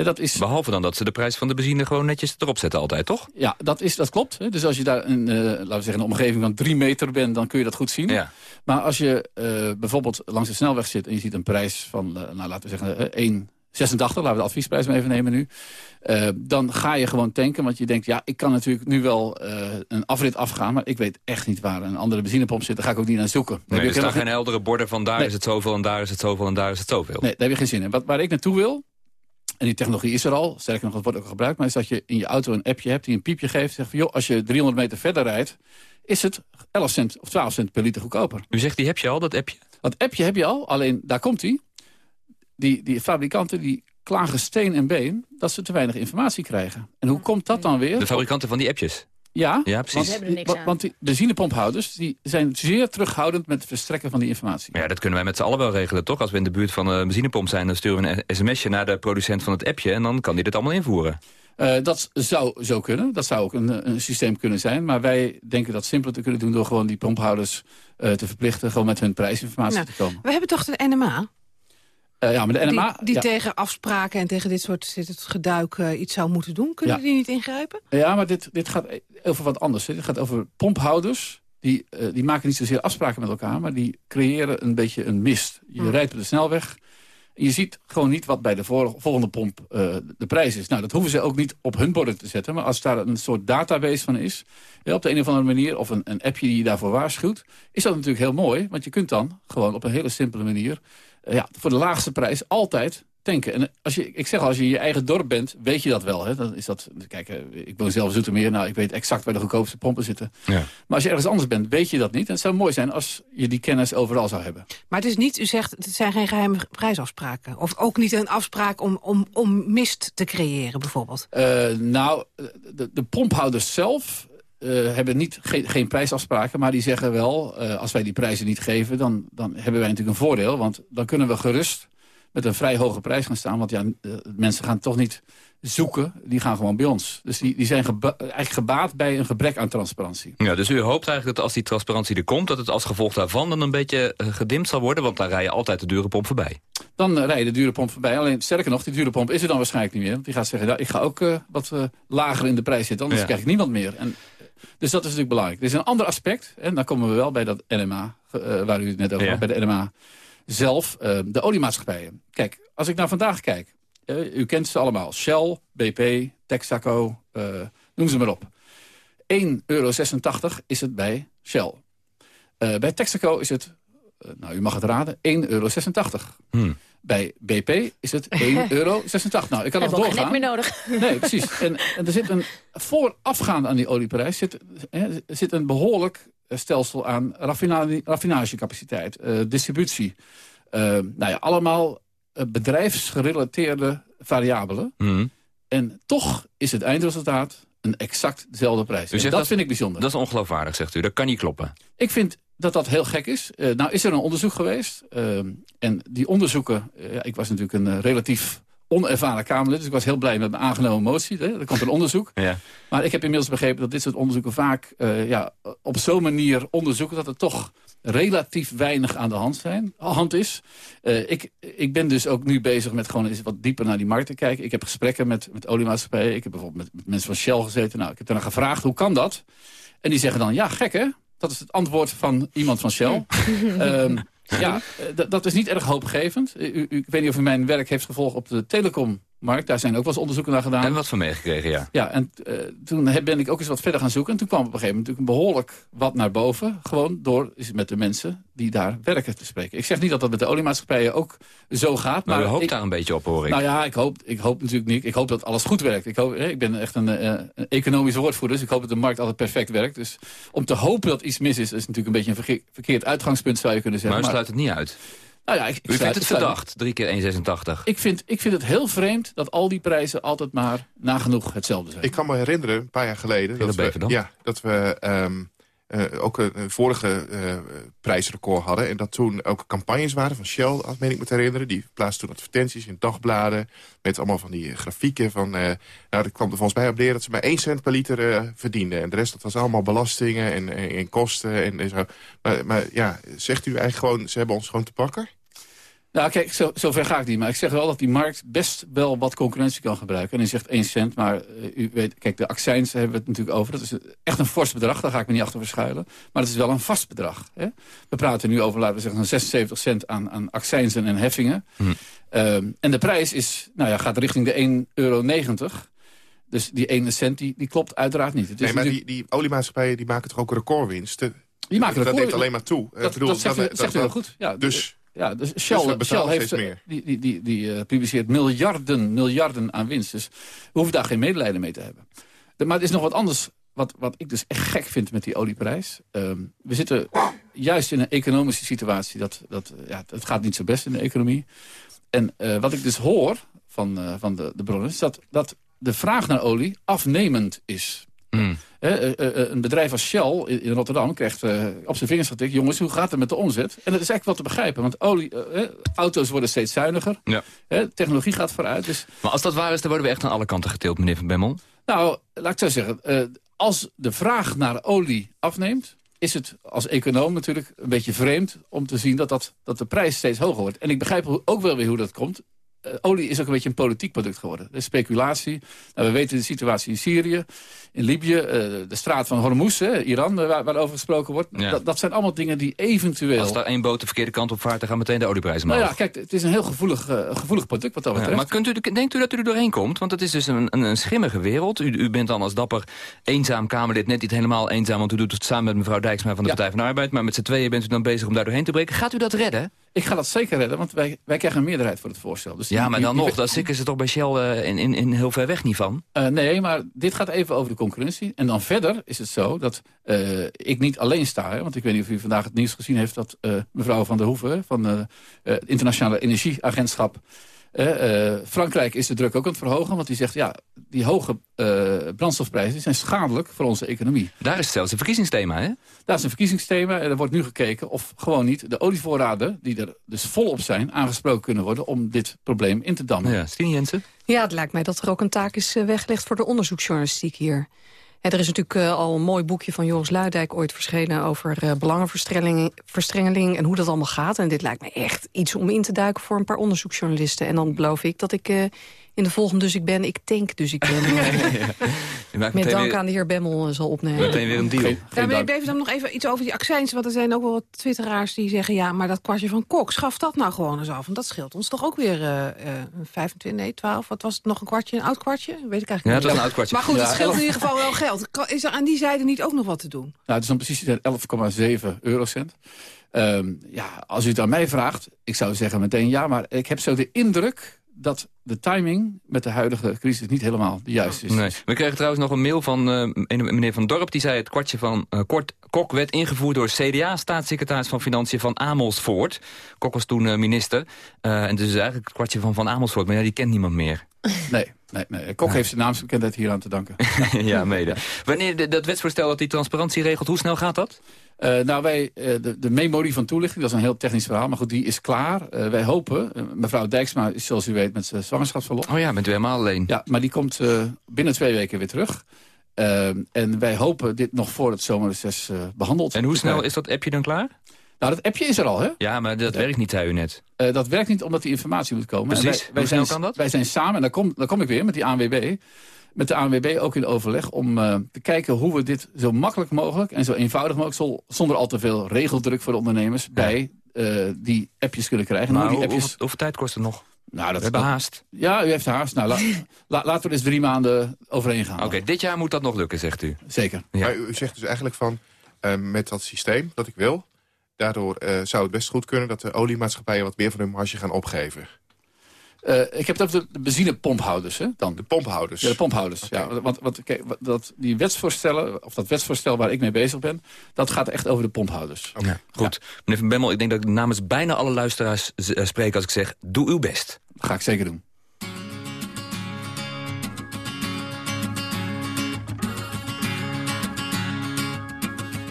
Dat is... Behalve dan dat ze de prijs van de benzine gewoon netjes erop zetten altijd, toch? Ja, dat, is, dat klopt. Dus als je daar een, uh, laten we zeggen, een omgeving van drie meter bent... dan kun je dat goed zien. Ja. Maar als je uh, bijvoorbeeld langs de snelweg zit... en je ziet een prijs van, uh, nou, laten we zeggen, 1,86... laten we de adviesprijs maar even nemen nu... dan ga je gewoon tanken, want je denkt... ja, ik kan natuurlijk nu wel een afrit afgaan... maar ik weet echt niet waar een andere benzinepomp zit. Daar ga ik ook niet naar zoeken. Nee, er staan geen heldere borden van daar nee. is het zoveel... en daar is het zoveel en daar is het zoveel. Nee, daar heb je geen zin in. Wat, waar ik naartoe wil... En die technologie is er al. Sterker nog, dat wordt ook gebruikt. Maar is dat je in je auto een appje hebt die een piepje geeft. Zegt van, joh, als je 300 meter verder rijdt... is het 11 cent of 12 cent per liter goedkoper. U zegt, die heb je al, dat appje? Dat appje heb je al, alleen daar komt hij. Die, die fabrikanten die klagen steen en been... dat ze te weinig informatie krijgen. En hoe komt dat dan weer? De fabrikanten van die appjes? Ja, ja precies. Want, want die benzinepomphouders die zijn zeer terughoudend met het verstrekken van die informatie. Maar ja, dat kunnen wij met z'n allen wel regelen, toch? Als we in de buurt van een benzinepomp zijn, dan sturen we een sms'je naar de producent van het appje en dan kan die dit allemaal invoeren. Uh, dat zou zo kunnen. Dat zou ook een, een, systeem kunnen zijn. Maar wij denken dat simpeler te kunnen doen... door gewoon die pomphouders uh, te verplichten... gewoon met hun prijsinformatie nou, te komen. We hebben toch de NMA? Uh, ja, maar de NMA... Die, die ja. tegen afspraken en tegen dit soort dit het geduik uh, iets zou moeten doen. Kunnen Ja. die niet ingrijpen? Ja, maar dit, dit gaat over wat anders. Dit gaat over pomphouders. Die, uh, die maken niet zozeer afspraken met elkaar... maar die creëren een beetje een mist. Je rijdt op de snelweg... en je ziet gewoon niet wat bij de volgende pomp de prijs is. Nou, dat hoeven ze ook niet op hun borden te zetten. Maar als daar een soort database van is... Op de een of andere manier, of een, een appje die je daarvoor waarschuwt... is dat natuurlijk heel mooi. Want je kunt dan gewoon op een hele simpele manier... uh, ja, voor de laagste prijs altijd tanken. En als je, ik zeg al, als je in je eigen dorp bent, weet je dat wel. Hè? Dan is dat, kijk, eh, ik woon zelf in Zoetermeer. Nou, ik weet exact waar de goedkoopste pompen zitten. Ja. Maar als je ergens anders bent, weet je dat niet. En het zou mooi zijn als je die kennis overal zou hebben. Maar het is niet, u zegt, het zijn geen geheime prijsafspraken. Of ook niet een afspraak om, om, om mist te creëren, bijvoorbeeld. Uh, nou, de, de pomphouders zelf uh, hebben niet, geen, geen prijsafspraken. Maar die zeggen wel, uh, als wij die prijzen niet geven... Dan, dan hebben wij natuurlijk een voordeel. Want dan kunnen we gerust met een vrij hoge prijs gaan staan. Want ja, mensen gaan toch niet zoeken, die gaan gewoon bij ons. Dus die, die zijn geba eigenlijk gebaat bij een gebrek aan transparantie. Ja, dus u hoopt eigenlijk dat als die transparantie er komt... dat het als gevolg daarvan dan een beetje gedimd zal worden... want dan rij je altijd de dure pomp voorbij. Dan rij je de dure pomp voorbij. Alleen sterker nog, die dure pomp is er dan waarschijnlijk niet meer. Want die gaat zeggen, nou, ik ga ook uh, wat lager in de prijs zitten... anders ja. krijg ik niemand meer. En, dus dat is natuurlijk belangrijk. Er is een ander aspect, en dan komen we wel bij dat NMA... waar u het net over ja. had, bij de NMA zelf, de oliemaatschappijen. Kijk, als ik naar vandaag kijk... Uh, u kent ze allemaal. Shell, BP, Texaco, noem ze maar op. 1,86 euro is het bij Shell. Bij Texaco is het, nou u mag het raden, 1,86 euro. Hmm. Bij BP is het 1,86 euro. Nou, ik kan nog doorgaan. Heb meer nodig. Nee, precies. En, en er zit een voorafgaand aan die olieprijs zit, hè, zit een behoorlijk stelsel aan raffinage, raffinagecapaciteit, uh, distributie. Uh, nou ja, allemaal bedrijfsgerelateerde variabelen. Mhm. En toch is het eindresultaat een exact dezelfde prijs. U zegt dat, vind ik bijzonder. Dat is ongeloofwaardig, zegt u. Dat kan niet kloppen. Ik vind dat dat heel gek is. Uh, nou is er een onderzoek geweest. Uh, en die onderzoeken... Uh, ik was natuurlijk een relatief onervaren Kamerlid. Dus ik was heel blij met mijn aangenomen motie. Hè. Er komt een onderzoek. Ja. Maar ik heb inmiddels begrepen dat dit soort onderzoeken vaak ja, op zo'n manier onderzoeken... dat er toch relatief weinig aan de hand, zijn, hand is. Ik, ik ben dus ook nu bezig met gewoon eens wat dieper naar die markt te kijken. Ik heb gesprekken met, met oliemaatschappijen. Ik heb bijvoorbeeld met, met mensen van Shell gezeten. Nou, ik heb daarna gevraagd, hoe kan dat? En die zeggen dan, ja, gek hè? Dat is het antwoord van iemand van Shell. um, ja, dat is niet erg hoopgevend. U, u, ik weet niet of u mijn werk heeft gevolgd op de telecommarkt. Daar zijn ook wel eens onderzoeken naar gedaan. En wat van meegekregen, ja. Ja, en uh, toen ben ik ook eens wat verder gaan zoeken. En toen kwam op een gegeven moment natuurlijk behoorlijk wat naar boven. Gewoon door met de mensen die daar werken te spreken. Ik zeg niet dat dat met de oliemaatschappijen ook zo gaat. Maar, maar u hoopt ik, daar een beetje op, hoor ik. Nou ja, ik hoop, ik hoop natuurlijk niet. Ik hoop dat alles goed werkt. Ik, hoop, ik ben echt een, uh, een economische woordvoerder. Dus ik hoop dat de markt altijd perfect werkt. Dus om te hopen dat iets mis is, is natuurlijk een beetje een verkeerd, verkeerd uitgangspunt, zou je kunnen zeggen. Maar u sluit het niet uit. Nou ja, ik, ik U vindt het verdacht, drie keer 1,86. Ik vind, ik vind het heel vreemd dat al die prijzen altijd maar nagenoeg hetzelfde zijn. Ik kan me herinneren, een paar jaar geleden... Dat we, ja, dat we um, uh, ook een, een vorige uh, prijsrecord hadden. En dat toen ook campagnes waren van Shell, als meen ik me te herinneren. Die plaatsten toen advertenties in dagbladen. Met allemaal van die grafieken. Van, uh, nou, dat kwam er volgens mij op neer dat ze maar 1 cent per liter verdienden. En de rest dat was allemaal belastingen en, en, en kosten. En, en zo. Maar, maar ja, zegt u eigenlijk gewoon, ze hebben ons gewoon te pakken? Nou, kijk, zo, zover ga ik niet. Maar ik zeg wel dat die markt best wel wat concurrentie kan gebruiken. En u zegt 1 cent, maar uh, u weet, kijk, de accijns hebben we het natuurlijk over. Dat is echt een fors bedrag, daar ga ik me niet achter verschuilen. Maar het is wel een vast bedrag. Hè? We praten nu over, laten we zeggen, 76 cent aan, aan accijnsen en heffingen. Hm. Um, en de prijs is, nou ja, gaat richting de 1,90 euro. Dus die 1 cent, die, die klopt uiteraard niet. Het is nee, maar die, die oliemaatschappijen die maken toch ook recordwinsten? Die maken dat neemt alleen maar toe. Dat, bedoel, dat zegt, dat, u, zegt u heel goed. Ja, dus... Ja, dus Shell, dus Shell heeft, meer. die, die, die, die uh, publiceert miljarden, miljarden aan winst. Dus we hoeven daar geen medelijden mee te hebben. De, maar het is nog wat anders wat, wat ik dus echt gek vind met die olieprijs. Um, we zitten juist in een economische situatie. Dat, dat, ja, het gaat niet zo best in de economie. En uh, wat ik dus hoor van, van de, de bronnen... is dat, dat de vraag naar olie afnemend is. Mm. Uh, uh, uh, een bedrijf als Shell in, Rotterdam krijgt op zijn vingers getikt... jongens, hoe gaat het met de omzet? En dat is eigenlijk wel te begrijpen, want olie, auto's worden steeds zuiniger. Ja. technologie gaat vooruit. Dus... Maar als dat waar is, dan worden we echt aan alle kanten geteeld, meneer Van Bemmel. Nou, laat ik zo zeggen. als de vraag naar olie afneemt... is het als econoom natuurlijk een beetje vreemd om te zien... dat, dat, dat de prijs steeds hoger wordt. En ik begrijp ook wel weer hoe dat komt olie is ook een beetje een politiek product geworden. De speculatie. Nou, we weten de situatie in Syrië, in Libië, uh, de straat van Hormuz, hè, Iran, uh, waar, waarover gesproken wordt. Ja. Dat, dat zijn allemaal dingen die eventueel... Als daar één boot de verkeerde kant op vaart, dan gaan meteen de olieprijzen omhoog. Nou ja, kijk, het is een heel gevoelig, gevoelig product wat dat betreft. Ja, maar kunt u, denkt u dat u er doorheen komt? Want het is dus een, een, een schimmige wereld. U, u, bent dan als dapper eenzaam Kamerlid, net niet helemaal eenzaam... want u doet het samen met mevrouw Dijksma van de Ja. Partij van de Arbeid... maar met z'n tweeën bent u dan bezig om daar doorheen te breken. Gaat u dat redden? Ik ga dat zeker redden, want wij, wij krijgen een meerderheid voor het voorstel. Dus Ja, die- maar dan die- nog, daar stikken ze toch bij Shell eh, in, in, in heel ver weg niet van? Uh, nee, maar dit gaat even over de concurrentie. En dan verder is het zo dat uh, ik niet alleen sta. Hè, want ik weet niet of u vandaag het nieuws gezien heeft... dat mevrouw Van der Hoeven van het Internationale Energieagentschap... Uh, uh, Frankrijk is de druk ook aan het verhogen. Want die zegt, ja, die hoge uh, brandstofprijzen zijn schadelijk voor onze economie. Daar is het zelfs een verkiezingsthema, hè? Daar is een verkiezingsthema en er wordt nu gekeken of gewoon niet de olievoorraden... die er dus volop zijn, aangesproken kunnen worden... om dit probleem in te dammen. Ja, Stien Jensen? Ja, het lijkt mij dat er ook een taak is eh, weggelegd voor de onderzoeksjournalistiek hier. Er is natuurlijk eh, al een mooi boekje van Joris Luidijk ooit verschenen... over uh, belangenverstrengeling verstrengeling en hoe dat allemaal gaat. En dit lijkt me echt iets om in te duiken voor een paar onderzoeksjournalisten. En dan beloof ik dat ik uh, in de volgende Dus Ik Ben, ik denk Dus Ik Ben... Je maakt met dank weer, aan de heer Bemmel eh, zal opnemen. meteen weer een deal. Ja, meneer Bever, dan nog even iets over die accijns. Want er zijn ook wel wat twitteraars die zeggen... ja, maar dat kwartje van Kok, schaf dat nou gewoon eens af. Want dat scheelt ons toch ook weer eh eh, 25, nee, 12. Wat was het nog, een kwartje, een oud kwartje? Weet ik eigenlijk Ja, niet. het was een oud kwartje. Maar goed, het Ja, scheelt in ieder geval wel geld. Kan- Is er aan die zijde niet ook nog wat te doen? Nou, het is dan precies 11,7 eurocent. Ehm, ja, als u het aan mij vraagt, ik zou zeggen meteen ja... maar ik heb zo de indruk dat de timing met de huidige crisis niet helemaal de juiste is. Nee. We kregen trouwens nog een mail van uh, meneer Van Dorp. Die zei het kwartje van uh, Kort, Kok werd ingevoerd door CDA-staatssecretaris van Financiën van Amersfoort. Kok was toen uh, minister. en dus eigenlijk het kwartje van Van Amersfoort. Maar ja, die kent niemand meer. Nee, nee, nee. Kok heeft zijn naamsbekendheid hier aan te danken. ja, mede. Wanneer de, dat wetsvoorstel dat die transparantie regelt, hoe snel gaat dat? Uh, nou, wij, uh, de, de memorie van toelichting, dat is een heel technisch verhaal. Maar goed, die is klaar. Uh, wij hopen, mevrouw Dijksma is zoals u weet met zijn zwangerschapsverlof. Oh ja, bent u helemaal alleen. Ja, maar die komt binnen twee weken weer terug. en wij hopen dit nog voor het zomerreces behandeld En hoe snel is dat appje dan klaar? Nou, dat appje is er al, hè? Ja, maar dat werkt niet, zei u net. dat werkt niet omdat die informatie moet komen. Precies, wij, wij zijn, kan dat? Wij zijn samen, en daar kom, daar kom ik weer met die ANWB met de ANWB ook in overleg om uh, te kijken hoe we dit zo makkelijk mogelijk en zo eenvoudig mogelijk, zonder al te veel regeldruk voor de ondernemers, ja. bij uh, die appjes kunnen krijgen. Maar die hoe, appjes... hoeveel, hoeveel tijd kost het nog? Nou, dat, we hebben haast. Ja, u heeft haast. Nou, la, la, laten we dus drie maanden overheen gaan. Oké, okay, dit jaar moet dat nog lukken, zegt u? Zeker. Ja. Maar u zegt dus eigenlijk van, uh, met dat systeem dat ik wil... daardoor zou het best goed kunnen dat de oliemaatschappijen... wat meer van hun marge gaan opgeven. Uh, ik heb het over de benzinepomphouders, hè, dan. De pomphouders? Ja, de pomphouders. Okay. Ja, want, want kijk, dat, die wetsvoorstellen, of dat wetsvoorstel waar ik mee bezig ben... dat gaat echt over de pomphouders. Okay. Ja, goed. Ja. Meneer Van Bemmel, ik denk dat ik namens bijna alle luisteraars uh, spreek als ik zeg... doe uw best. Dat ga ik zeker doen.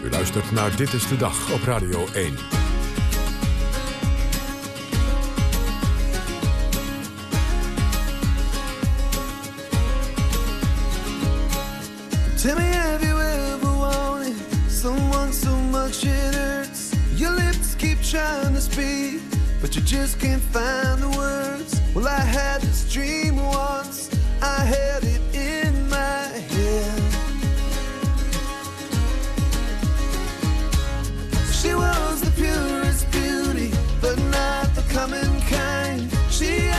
U luistert naar Dit is de Dag op Radio 1. Tell me, have you ever wanted someone so much it hurts? Your lips keep trying to speak, but you just can't find the words. Well, I had this dream once, I had it in my head. She was the purest beauty, but not the common kind. She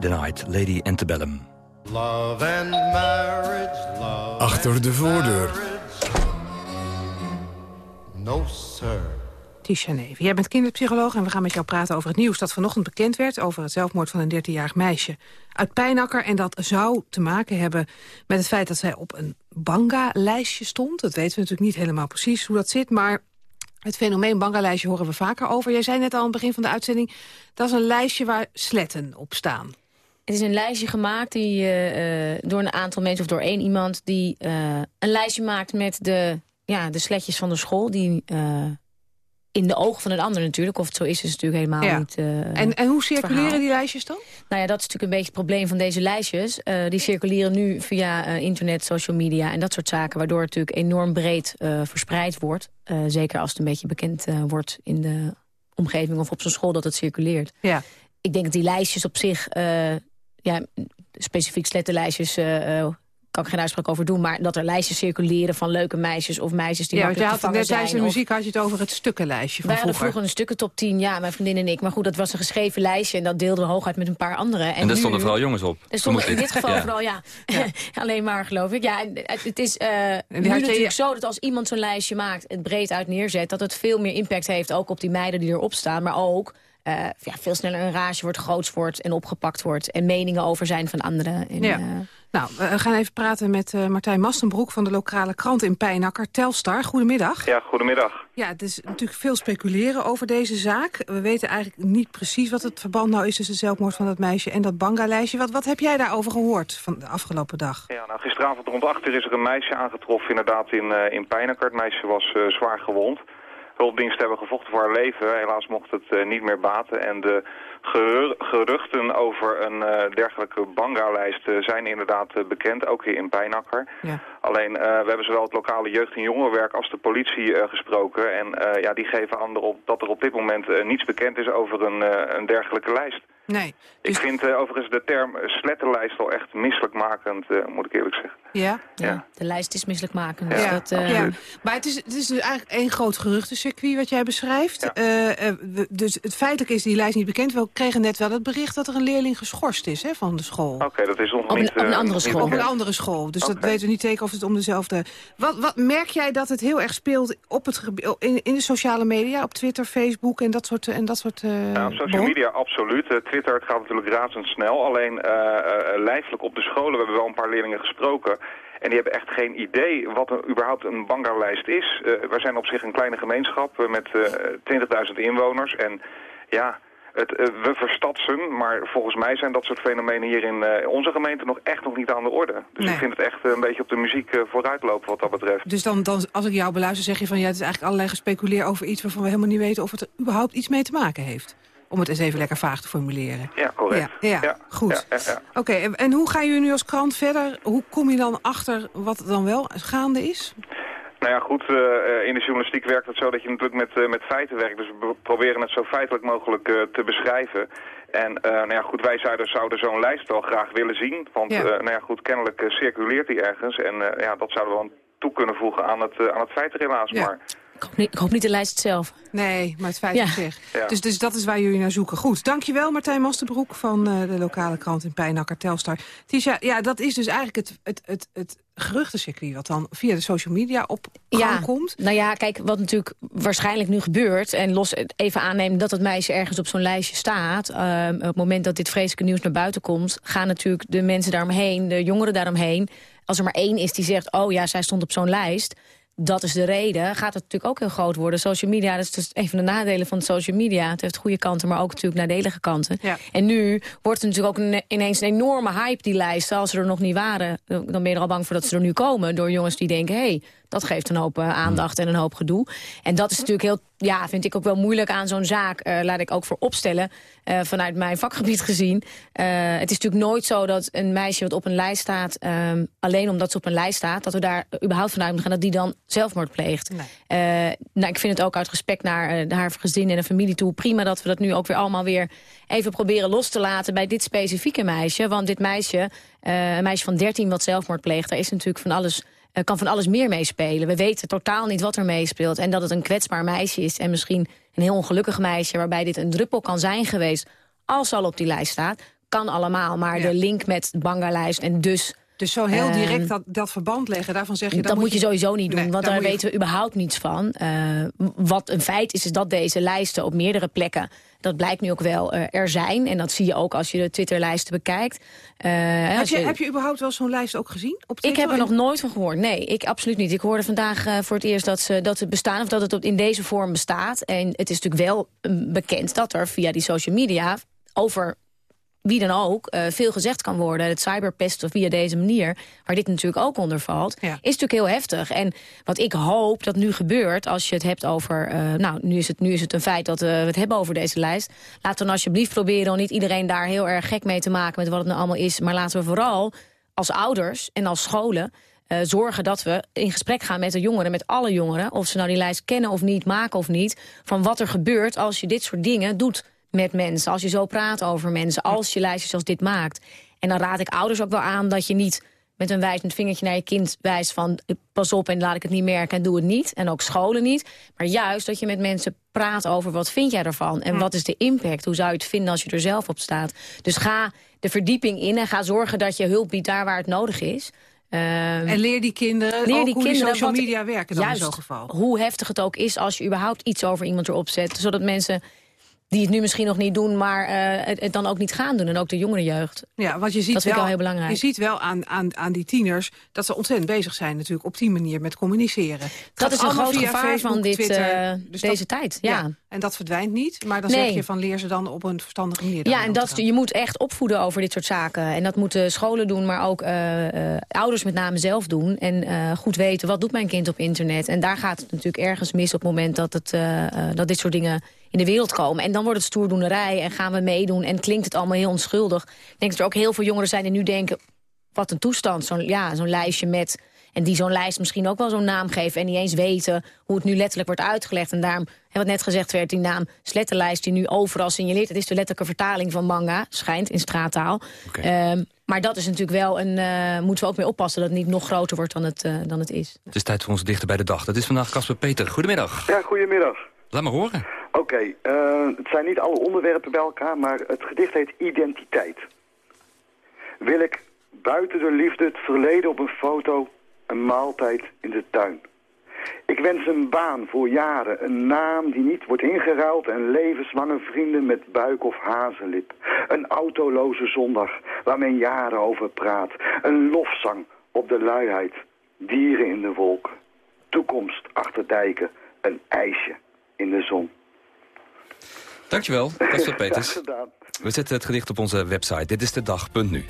the Night, Lady Antebellum. Love and marriage, love Achter de voordeur. No, sir. Tisha Neven. Jij bent kinderpsycholoog en we gaan met jou praten over het nieuws dat vanochtend bekend werd... over het zelfmoord van een 13-jarig meisje uit Pijnakker. En dat zou te maken hebben met het feit dat zij op een banga-lijstje stond. Dat weten we natuurlijk niet helemaal precies hoe dat zit, maar... Het fenomeen banga-lijstje horen we vaker over. Jij zei net al aan het begin van de uitzending... dat is een lijstje waar sletten op staan. Het is een lijstje gemaakt die, uh, door een aantal mensen of door één iemand... die uh, een lijstje maakt met de, ja, de sletjes van de school... die in de ogen van een ander natuurlijk. Of het zo is, is natuurlijk helemaal ja. niet en, en hoe circuleren die lijstjes dan? Nou ja, dat is natuurlijk een beetje het probleem van deze lijstjes. die circuleren nu via internet, social media en dat soort zaken... waardoor het natuurlijk enorm breed verspreid wordt. zeker als het een beetje bekend wordt in de omgeving of op zo'n school dat het circuleert. Ja. Ik denk dat die lijstjes op zich ja, specifiek slettenlijstjes uh, kan ik geen uitspraak over doen... maar dat er lijstjes circuleren van leuke meisjes of meisjes die ja, makkelijk had, net tijdens zijn. de of- muziek had je het over het stukkenlijstje van Wij hadden vroeger. een stukken top 10, ja, mijn vriendin en ik. Maar goed, dat was een geschreven lijstje en dat deelden we hooguit met een paar anderen. En, En daar nu- stonden vooral jongens op. Er stonden in dit geval Ja. vooral, ja, alleen maar geloof ik. Ja, en het, het is eh, nu je- natuurlijk zo dat als iemand zo'n lijstje maakt... het breed uit neerzet, dat het veel meer impact heeft... ook op die meiden die erop staan, maar ook... eh, ja, veel sneller een rage wordt, groots wordt en opgepakt wordt... en meningen over zijn van anderen. En, Ja. eh, Nou, we gaan even praten met eh, Martijn Mastenbroek van de lokale krant in Pijnakker, Telstar. Goedemiddag. Ja, goedemiddag. Ja, het is natuurlijk veel speculeren over deze zaak. We weten eigenlijk niet precies wat het verband nou is tussen de zelfmoord van dat meisje en dat banga-lijstje. Wat, wat heb jij daarover gehoord van de afgelopen dag? Ja, nou, gisteravond rond 8 uur is er een meisje aangetroffen inderdaad in, eh in Pijnakker. Het meisje was eh, zwaar gewond. Hulpdiensten hebben gevochten voor haar leven. Helaas mocht het eh, niet meer baten. En de geru- geruchten over een eh, dergelijke banga-lijst eh, zijn inderdaad bekend, ook hier in Pijnakker. Ja. Alleen, we hebben zowel het lokale jeugd- en jongerenwerk als de politie gesproken. En ja, die geven aan dat er op dit moment niets bekend is over een, een dergelijke lijst. Nee. Ik vind eh, overigens de term eh, slettenlijst wel echt misselijkmakend, eh, moet ik eerlijk zeggen. Ja? Ja. De lijst is misselijk maken. Dus Ja, dat, eh, ja. maar het is, het is dus eigenlijk één groot geruchtencircuit wat jij beschrijft. Eh, eh, dus het feitelijk is die lijst niet bekend. We kregen net wel het bericht dat er een leerling geschorst is hè, van de school. Oké, dat is nog Op een- niet... op een andere school. Op een andere school. Dus dat weten we niet zeker of het om dezelfde... Wat, wat merk jij dat het heel erg speelt op het gebied, in, in de sociale media? Op Twitter, Facebook en dat soort, en dat soort eh Ja, op social media absoluut. Eh, Het gaat natuurlijk razendsnel. Alleen eh, eh, lijfelijk op de scholen, we hebben wel een paar leerlingen gesproken... En die hebben echt geen idee wat er überhaupt een banga-lijst is. Eh wij zijn op zich een kleine gemeenschap eh, met eh 20.000 inwoners. En ja, het, eh, we verstadsen, maar volgens mij zijn dat soort fenomenen hier in eh, onze gemeente nog echt nog niet aan de orde. Dus Nee. ik vind het echt eh, een beetje op de muziek eh, vooruitlopen wat dat betreft. Dus dan, dan, als ik jou beluister, zeg je van... ja, het is eigenlijk allerlei gespeculeer over iets... waarvan we helemaal niet weten of het er überhaupt iets mee te maken heeft. Om het eens even lekker vaag te formuleren. Ja, correct. Ja, ja, goed. Ja, ja, ja. Oké, en, en hoe gaan jullie nu als krant verder? Hoe kom je dan achter wat dan wel gaande is? Nou ja, goed, eh, in de journalistiek werkt het zo dat je natuurlijk met, eh, met feiten werkt. Dus we pro- proberen het zo feitelijk mogelijk eh, te beschrijven. En nou ja, goed, wij zouden, zouden zo'n lijst wel graag willen zien. Want Ja. nou ja, goed, kennelijk circuleert die ergens. En ja, dat zouden we dan toe kunnen voegen aan het, aan het feitenrelaas. Ja. Maar ik, hoop niet, ik hoop niet de lijst zelf. Nee, maar het feit Ja. op zich. Ja. Dus, dus dat is waar jullie naar zoeken. Goed, dankjewel Martijn Masterbroek van eh, de lokale krant in Pijnakker, Telstar. Tisha, ja, dat is dus eigenlijk het, het, het, het geruchtencircuit... wat dan via de social media op gang komt. Nou ja, kijk, wat natuurlijk waarschijnlijk nu gebeurt... en los even aannemen dat het meisje ergens op zo'n lijstje staat... ehm, op het moment dat dit vreselijke nieuws naar buiten komt... gaan natuurlijk de mensen daaromheen, de jongeren daaromheen... als er maar één is die zegt, oh ja, zij stond op zo'n lijst... Dat is de reden. Gaat het natuurlijk ook heel groot worden. Social media, dat is dus een van de nadelen van social media. Het heeft goede kanten, maar ook natuurlijk nadelige kanten. Ja. En nu wordt het natuurlijk ook een- ineens een enorme hype, die lijsten. Als ze er nog niet waren, dan ben je er al bang voor dat ze er nu komen. Door jongens die denken, hé, hey, dat geeft een hoop eh, aandacht en een hoop gedoe. En dat is natuurlijk heel, ja, vind ik ook wel moeilijk aan zo'n zaak. eh, laat ik ook voor opstellen, eh, vanuit mijn vakgebied gezien. Het is natuurlijk nooit zo dat een meisje wat op een lijst staat... ehm, alleen omdat ze op een lijst staat, dat we daar überhaupt vanuit moeten gaan... dat die dan zelfmoord pleegt. Eh, nou, ik vind het ook uit respect naar haar gezin en de familie toe... prima dat we dat nu ook weer allemaal weer even proberen los te laten... bij dit specifieke meisje. Want dit meisje, een meisje van 13 wat zelfmoord pleegt... daar is natuurlijk van alles er kan van alles meer meespelen. We weten totaal niet wat er meespeelt. En dat het een kwetsbaar meisje is. En misschien een heel ongelukkig meisje... waarbij dit een druppel kan zijn geweest... als ze al op die lijst staat. Kan allemaal. Maar de link met de banga-lijst en dus Dus zo heel Ehm, direct dat, dat verband leggen, daarvan zeg je... dat moet je sowieso niet doen, Nee, want daar je- weten we überhaupt niets van. Eh, wat een feit is, is dat deze lijsten op meerdere plekken... dat blijkt nu ook wel eh, er zijn. En dat zie je ook als je de Twitterlijsten bekijkt. Eh, Heb je, je- heb je überhaupt wel zo'n lijst ook gezien? Op ik heb er nog nooit van gehoord. Nee, ik absoluut niet. Ik hoorde vandaag eh, voor het eerst dat, ze, dat het bestaan... of dat het op- in deze vorm bestaat. En het is natuurlijk wel mm, bekend dat er via die social media... over wie dan ook, eh, veel gezegd kan worden. Het cyberpesten via deze manier, waar dit natuurlijk ook onder valt... is natuurlijk heel heftig. En wat ik hoop dat nu gebeurt, als je het hebt over... eh, nou, nu is, het, nu is het een feit dat we het hebben over deze lijst. Laten we dan alsjeblieft proberen om niet iedereen daar heel erg gek mee te maken... met wat het nou allemaal is. Maar laten we vooral als ouders en als scholen... eh, zorgen dat we in gesprek gaan met de jongeren, met alle jongeren... of ze nou die lijst kennen of niet, maken of niet... van wat er gebeurt als je dit soort dingen doet met mensen. Als je zo praat over mensen, als je lijstjes als dit maakt. En dan raad ik ouders ook wel aan dat je niet met een wijzend vingertje naar je kind wijst van... eh, pas op en laat ik het niet merken en doe het niet. En ook scholen niet. Maar juist dat je met mensen praat over wat vind jij ervan... en wat is de impact, hoe zou je het vinden als je er zelf op staat. Dus ga de verdieping in en ga zorgen dat je hulp biedt daar waar het nodig is... Ehm, En leer die kinderen leer die hoe die kinderen social wat- media werken dan in zo'n geval. hoe heftig het ook is als je überhaupt iets over iemand erop zet. Zodat mensen die het nu misschien nog niet doen... maar eh, het, het dan ook niet gaan doen. En ook de jongere jeugd. Ja, want je ziet dat vind ik wel, wel heel belangrijk. Je ziet wel aan, aan, aan die tieners dat ze ontzettend bezig zijn natuurlijk op die manier met communiceren. Het Dat is een groot gevaar Facebook, van dit, Twitter. eh, Dus deze tijd, ja. En dat verdwijnt niet, maar dan Nee. zeg je van leer ze dan op een verstandige manier. Ja, en dat, je moet echt opvoeden over dit soort zaken. En dat moeten scholen doen, maar ook eh, ouders met name zelf doen. En goed weten, wat doet mijn kind op internet? En daar gaat het natuurlijk ergens mis op het moment dat, het, dat dit soort dingen in de wereld komen. En dan wordt het stoerdoenerij en gaan we meedoen en klinkt het allemaal heel onschuldig. Ik denk dat er ook heel veel jongeren zijn die nu denken... wat een toestand, zo'n ja, zo'n lijstje met... en die zo'n lijst misschien ook wel zo'n naam geven... en niet eens weten hoe het nu letterlijk wordt uitgelegd. En daarom, hè, wat net gezegd werd, die naam slettenlijst... die nu overal signaleert, het is de letterlijke vertaling van manga... schijnt in straattaal. Ehm, maar dat is natuurlijk wel een... eh, moeten we ook mee oppassen dat het niet nog groter wordt dan het, eh, dan het is. Het is tijd voor ons dichter bij de dag. Dat is vandaag Casper Peter. Goedemiddag. Ja, goedemiddag. Laat maar horen. Oké, eh, het zijn niet alle onderwerpen bij elkaar, maar het gedicht heet Identiteit. Wil ik buiten de liefde het verleden op een foto, een maaltijd in de tuin. Ik wens een baan voor jaren, een naam die niet wordt ingeruild... en levenslange vrienden met buik of hazenlip. Een autoloze zondag waar men jaren over praat. Een lofzang op de luiheid, dieren in de wolken. Toekomst achter dijken, een ijsje in de zon. Dankjewel, Casper Peters. We zetten het gedicht op onze website. Dit is de dag.nu.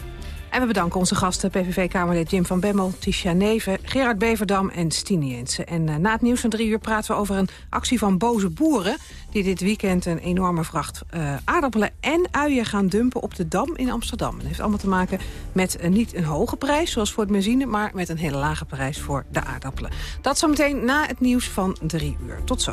En we bedanken onze gasten, PVV-Kamerlid Jim van Bemmel, Tisha Neven, Gerard Beverdam en Stine Jensen. En eh, na het nieuws van drie uur praten we over een actie van boze boeren... die dit weekend een enorme vracht eh, aardappelen en uien gaan dumpen op de Dam in Amsterdam. Dat heeft allemaal te maken met eh, niet een hoge prijs, zoals voor het benzine... maar met een hele lage prijs voor de aardappelen. Dat zometeen na het nieuws van drie uur. Tot zo.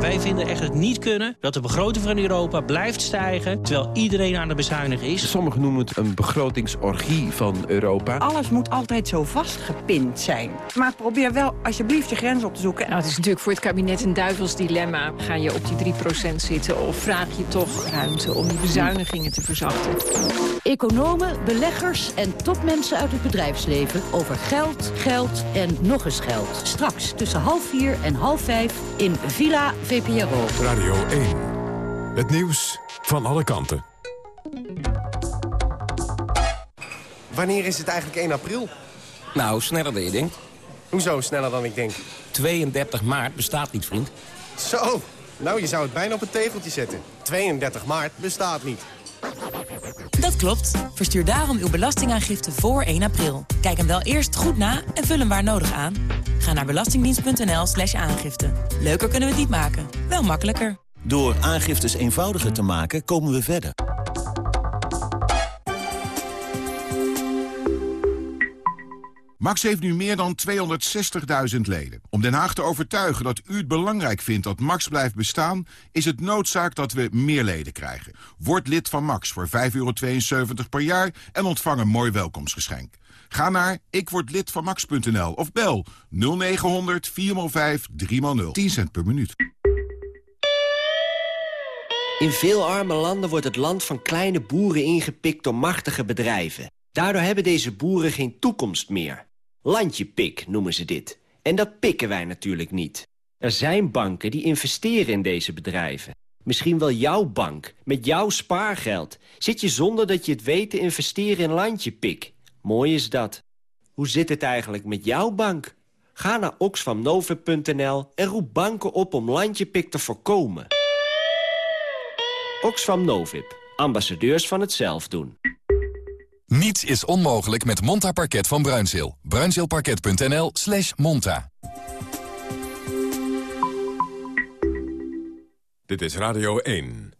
Wij vinden echt het niet kunnen dat de begroting van Europa blijft stijgen... terwijl iedereen aan het bezuinigen is. Sommigen noemen het een begrotingsorgie van Europa. Alles moet altijd zo vastgepind zijn. Maar probeer wel alsjeblieft je grens op te zoeken. Nou, het is natuurlijk voor het kabinet een duivels dilemma. Ga je op die 3% zitten of vraag je toch ruimte om die bezuinigingen te verzachten? Economen, beleggers en topmensen uit het bedrijfsleven over geld, geld en nog eens geld. Straks tussen half vier en half vijf in Villa VPRO. Radio 1. Het nieuws van alle kanten. Wanneer is het eigenlijk 1 april? Nou, sneller dan je denkt. Hoezo sneller dan ik denk? 32 maart bestaat niet, vriend. Zo, nou je zou het bijna op een tegeltje zetten. 32 maart bestaat niet. Dat klopt. Verstuur daarom uw belastingaangifte voor 1 april. Kijk hem wel eerst goed na en vul hem waar nodig aan. Ga naar belastingdienst.nl slash aangifte. Leuker kunnen we het niet maken, wel makkelijker. Door aangiftes eenvoudiger te maken komen we verder. Max heeft nu meer dan 260.000 leden. Om Den Haag te overtuigen dat u het belangrijk vindt dat Max blijft bestaan... is het noodzaak dat we meer leden krijgen. Word lid van Max voor 5,72 per jaar en ontvang een mooi welkomstgeschenk. Ga naar ikwordlidvanmax.nl of bel 0900 405 3x0. 10 cent per minuut. In veel arme landen wordt het land van kleine boeren ingepikt door machtige bedrijven. Daardoor hebben deze boeren geen toekomst meer. Landjepik noemen ze dit. En dat pikken wij natuurlijk niet. Er zijn banken die investeren in deze bedrijven. Misschien wel jouw bank, met jouw spaargeld. Zit je zonder dat je het weet te investeren in Landjepik. Mooi is dat. Hoe zit het eigenlijk met jouw bank? Ga naar oxfamnovip.nl en roep banken op om Landjepik te voorkomen. Oxfam Novib, ambassadeurs van het zelf doen. Niets is onmogelijk met Monta Parket van Bruinzeel. Bruinzeelparket.nl slash monta. Dit is Radio 1.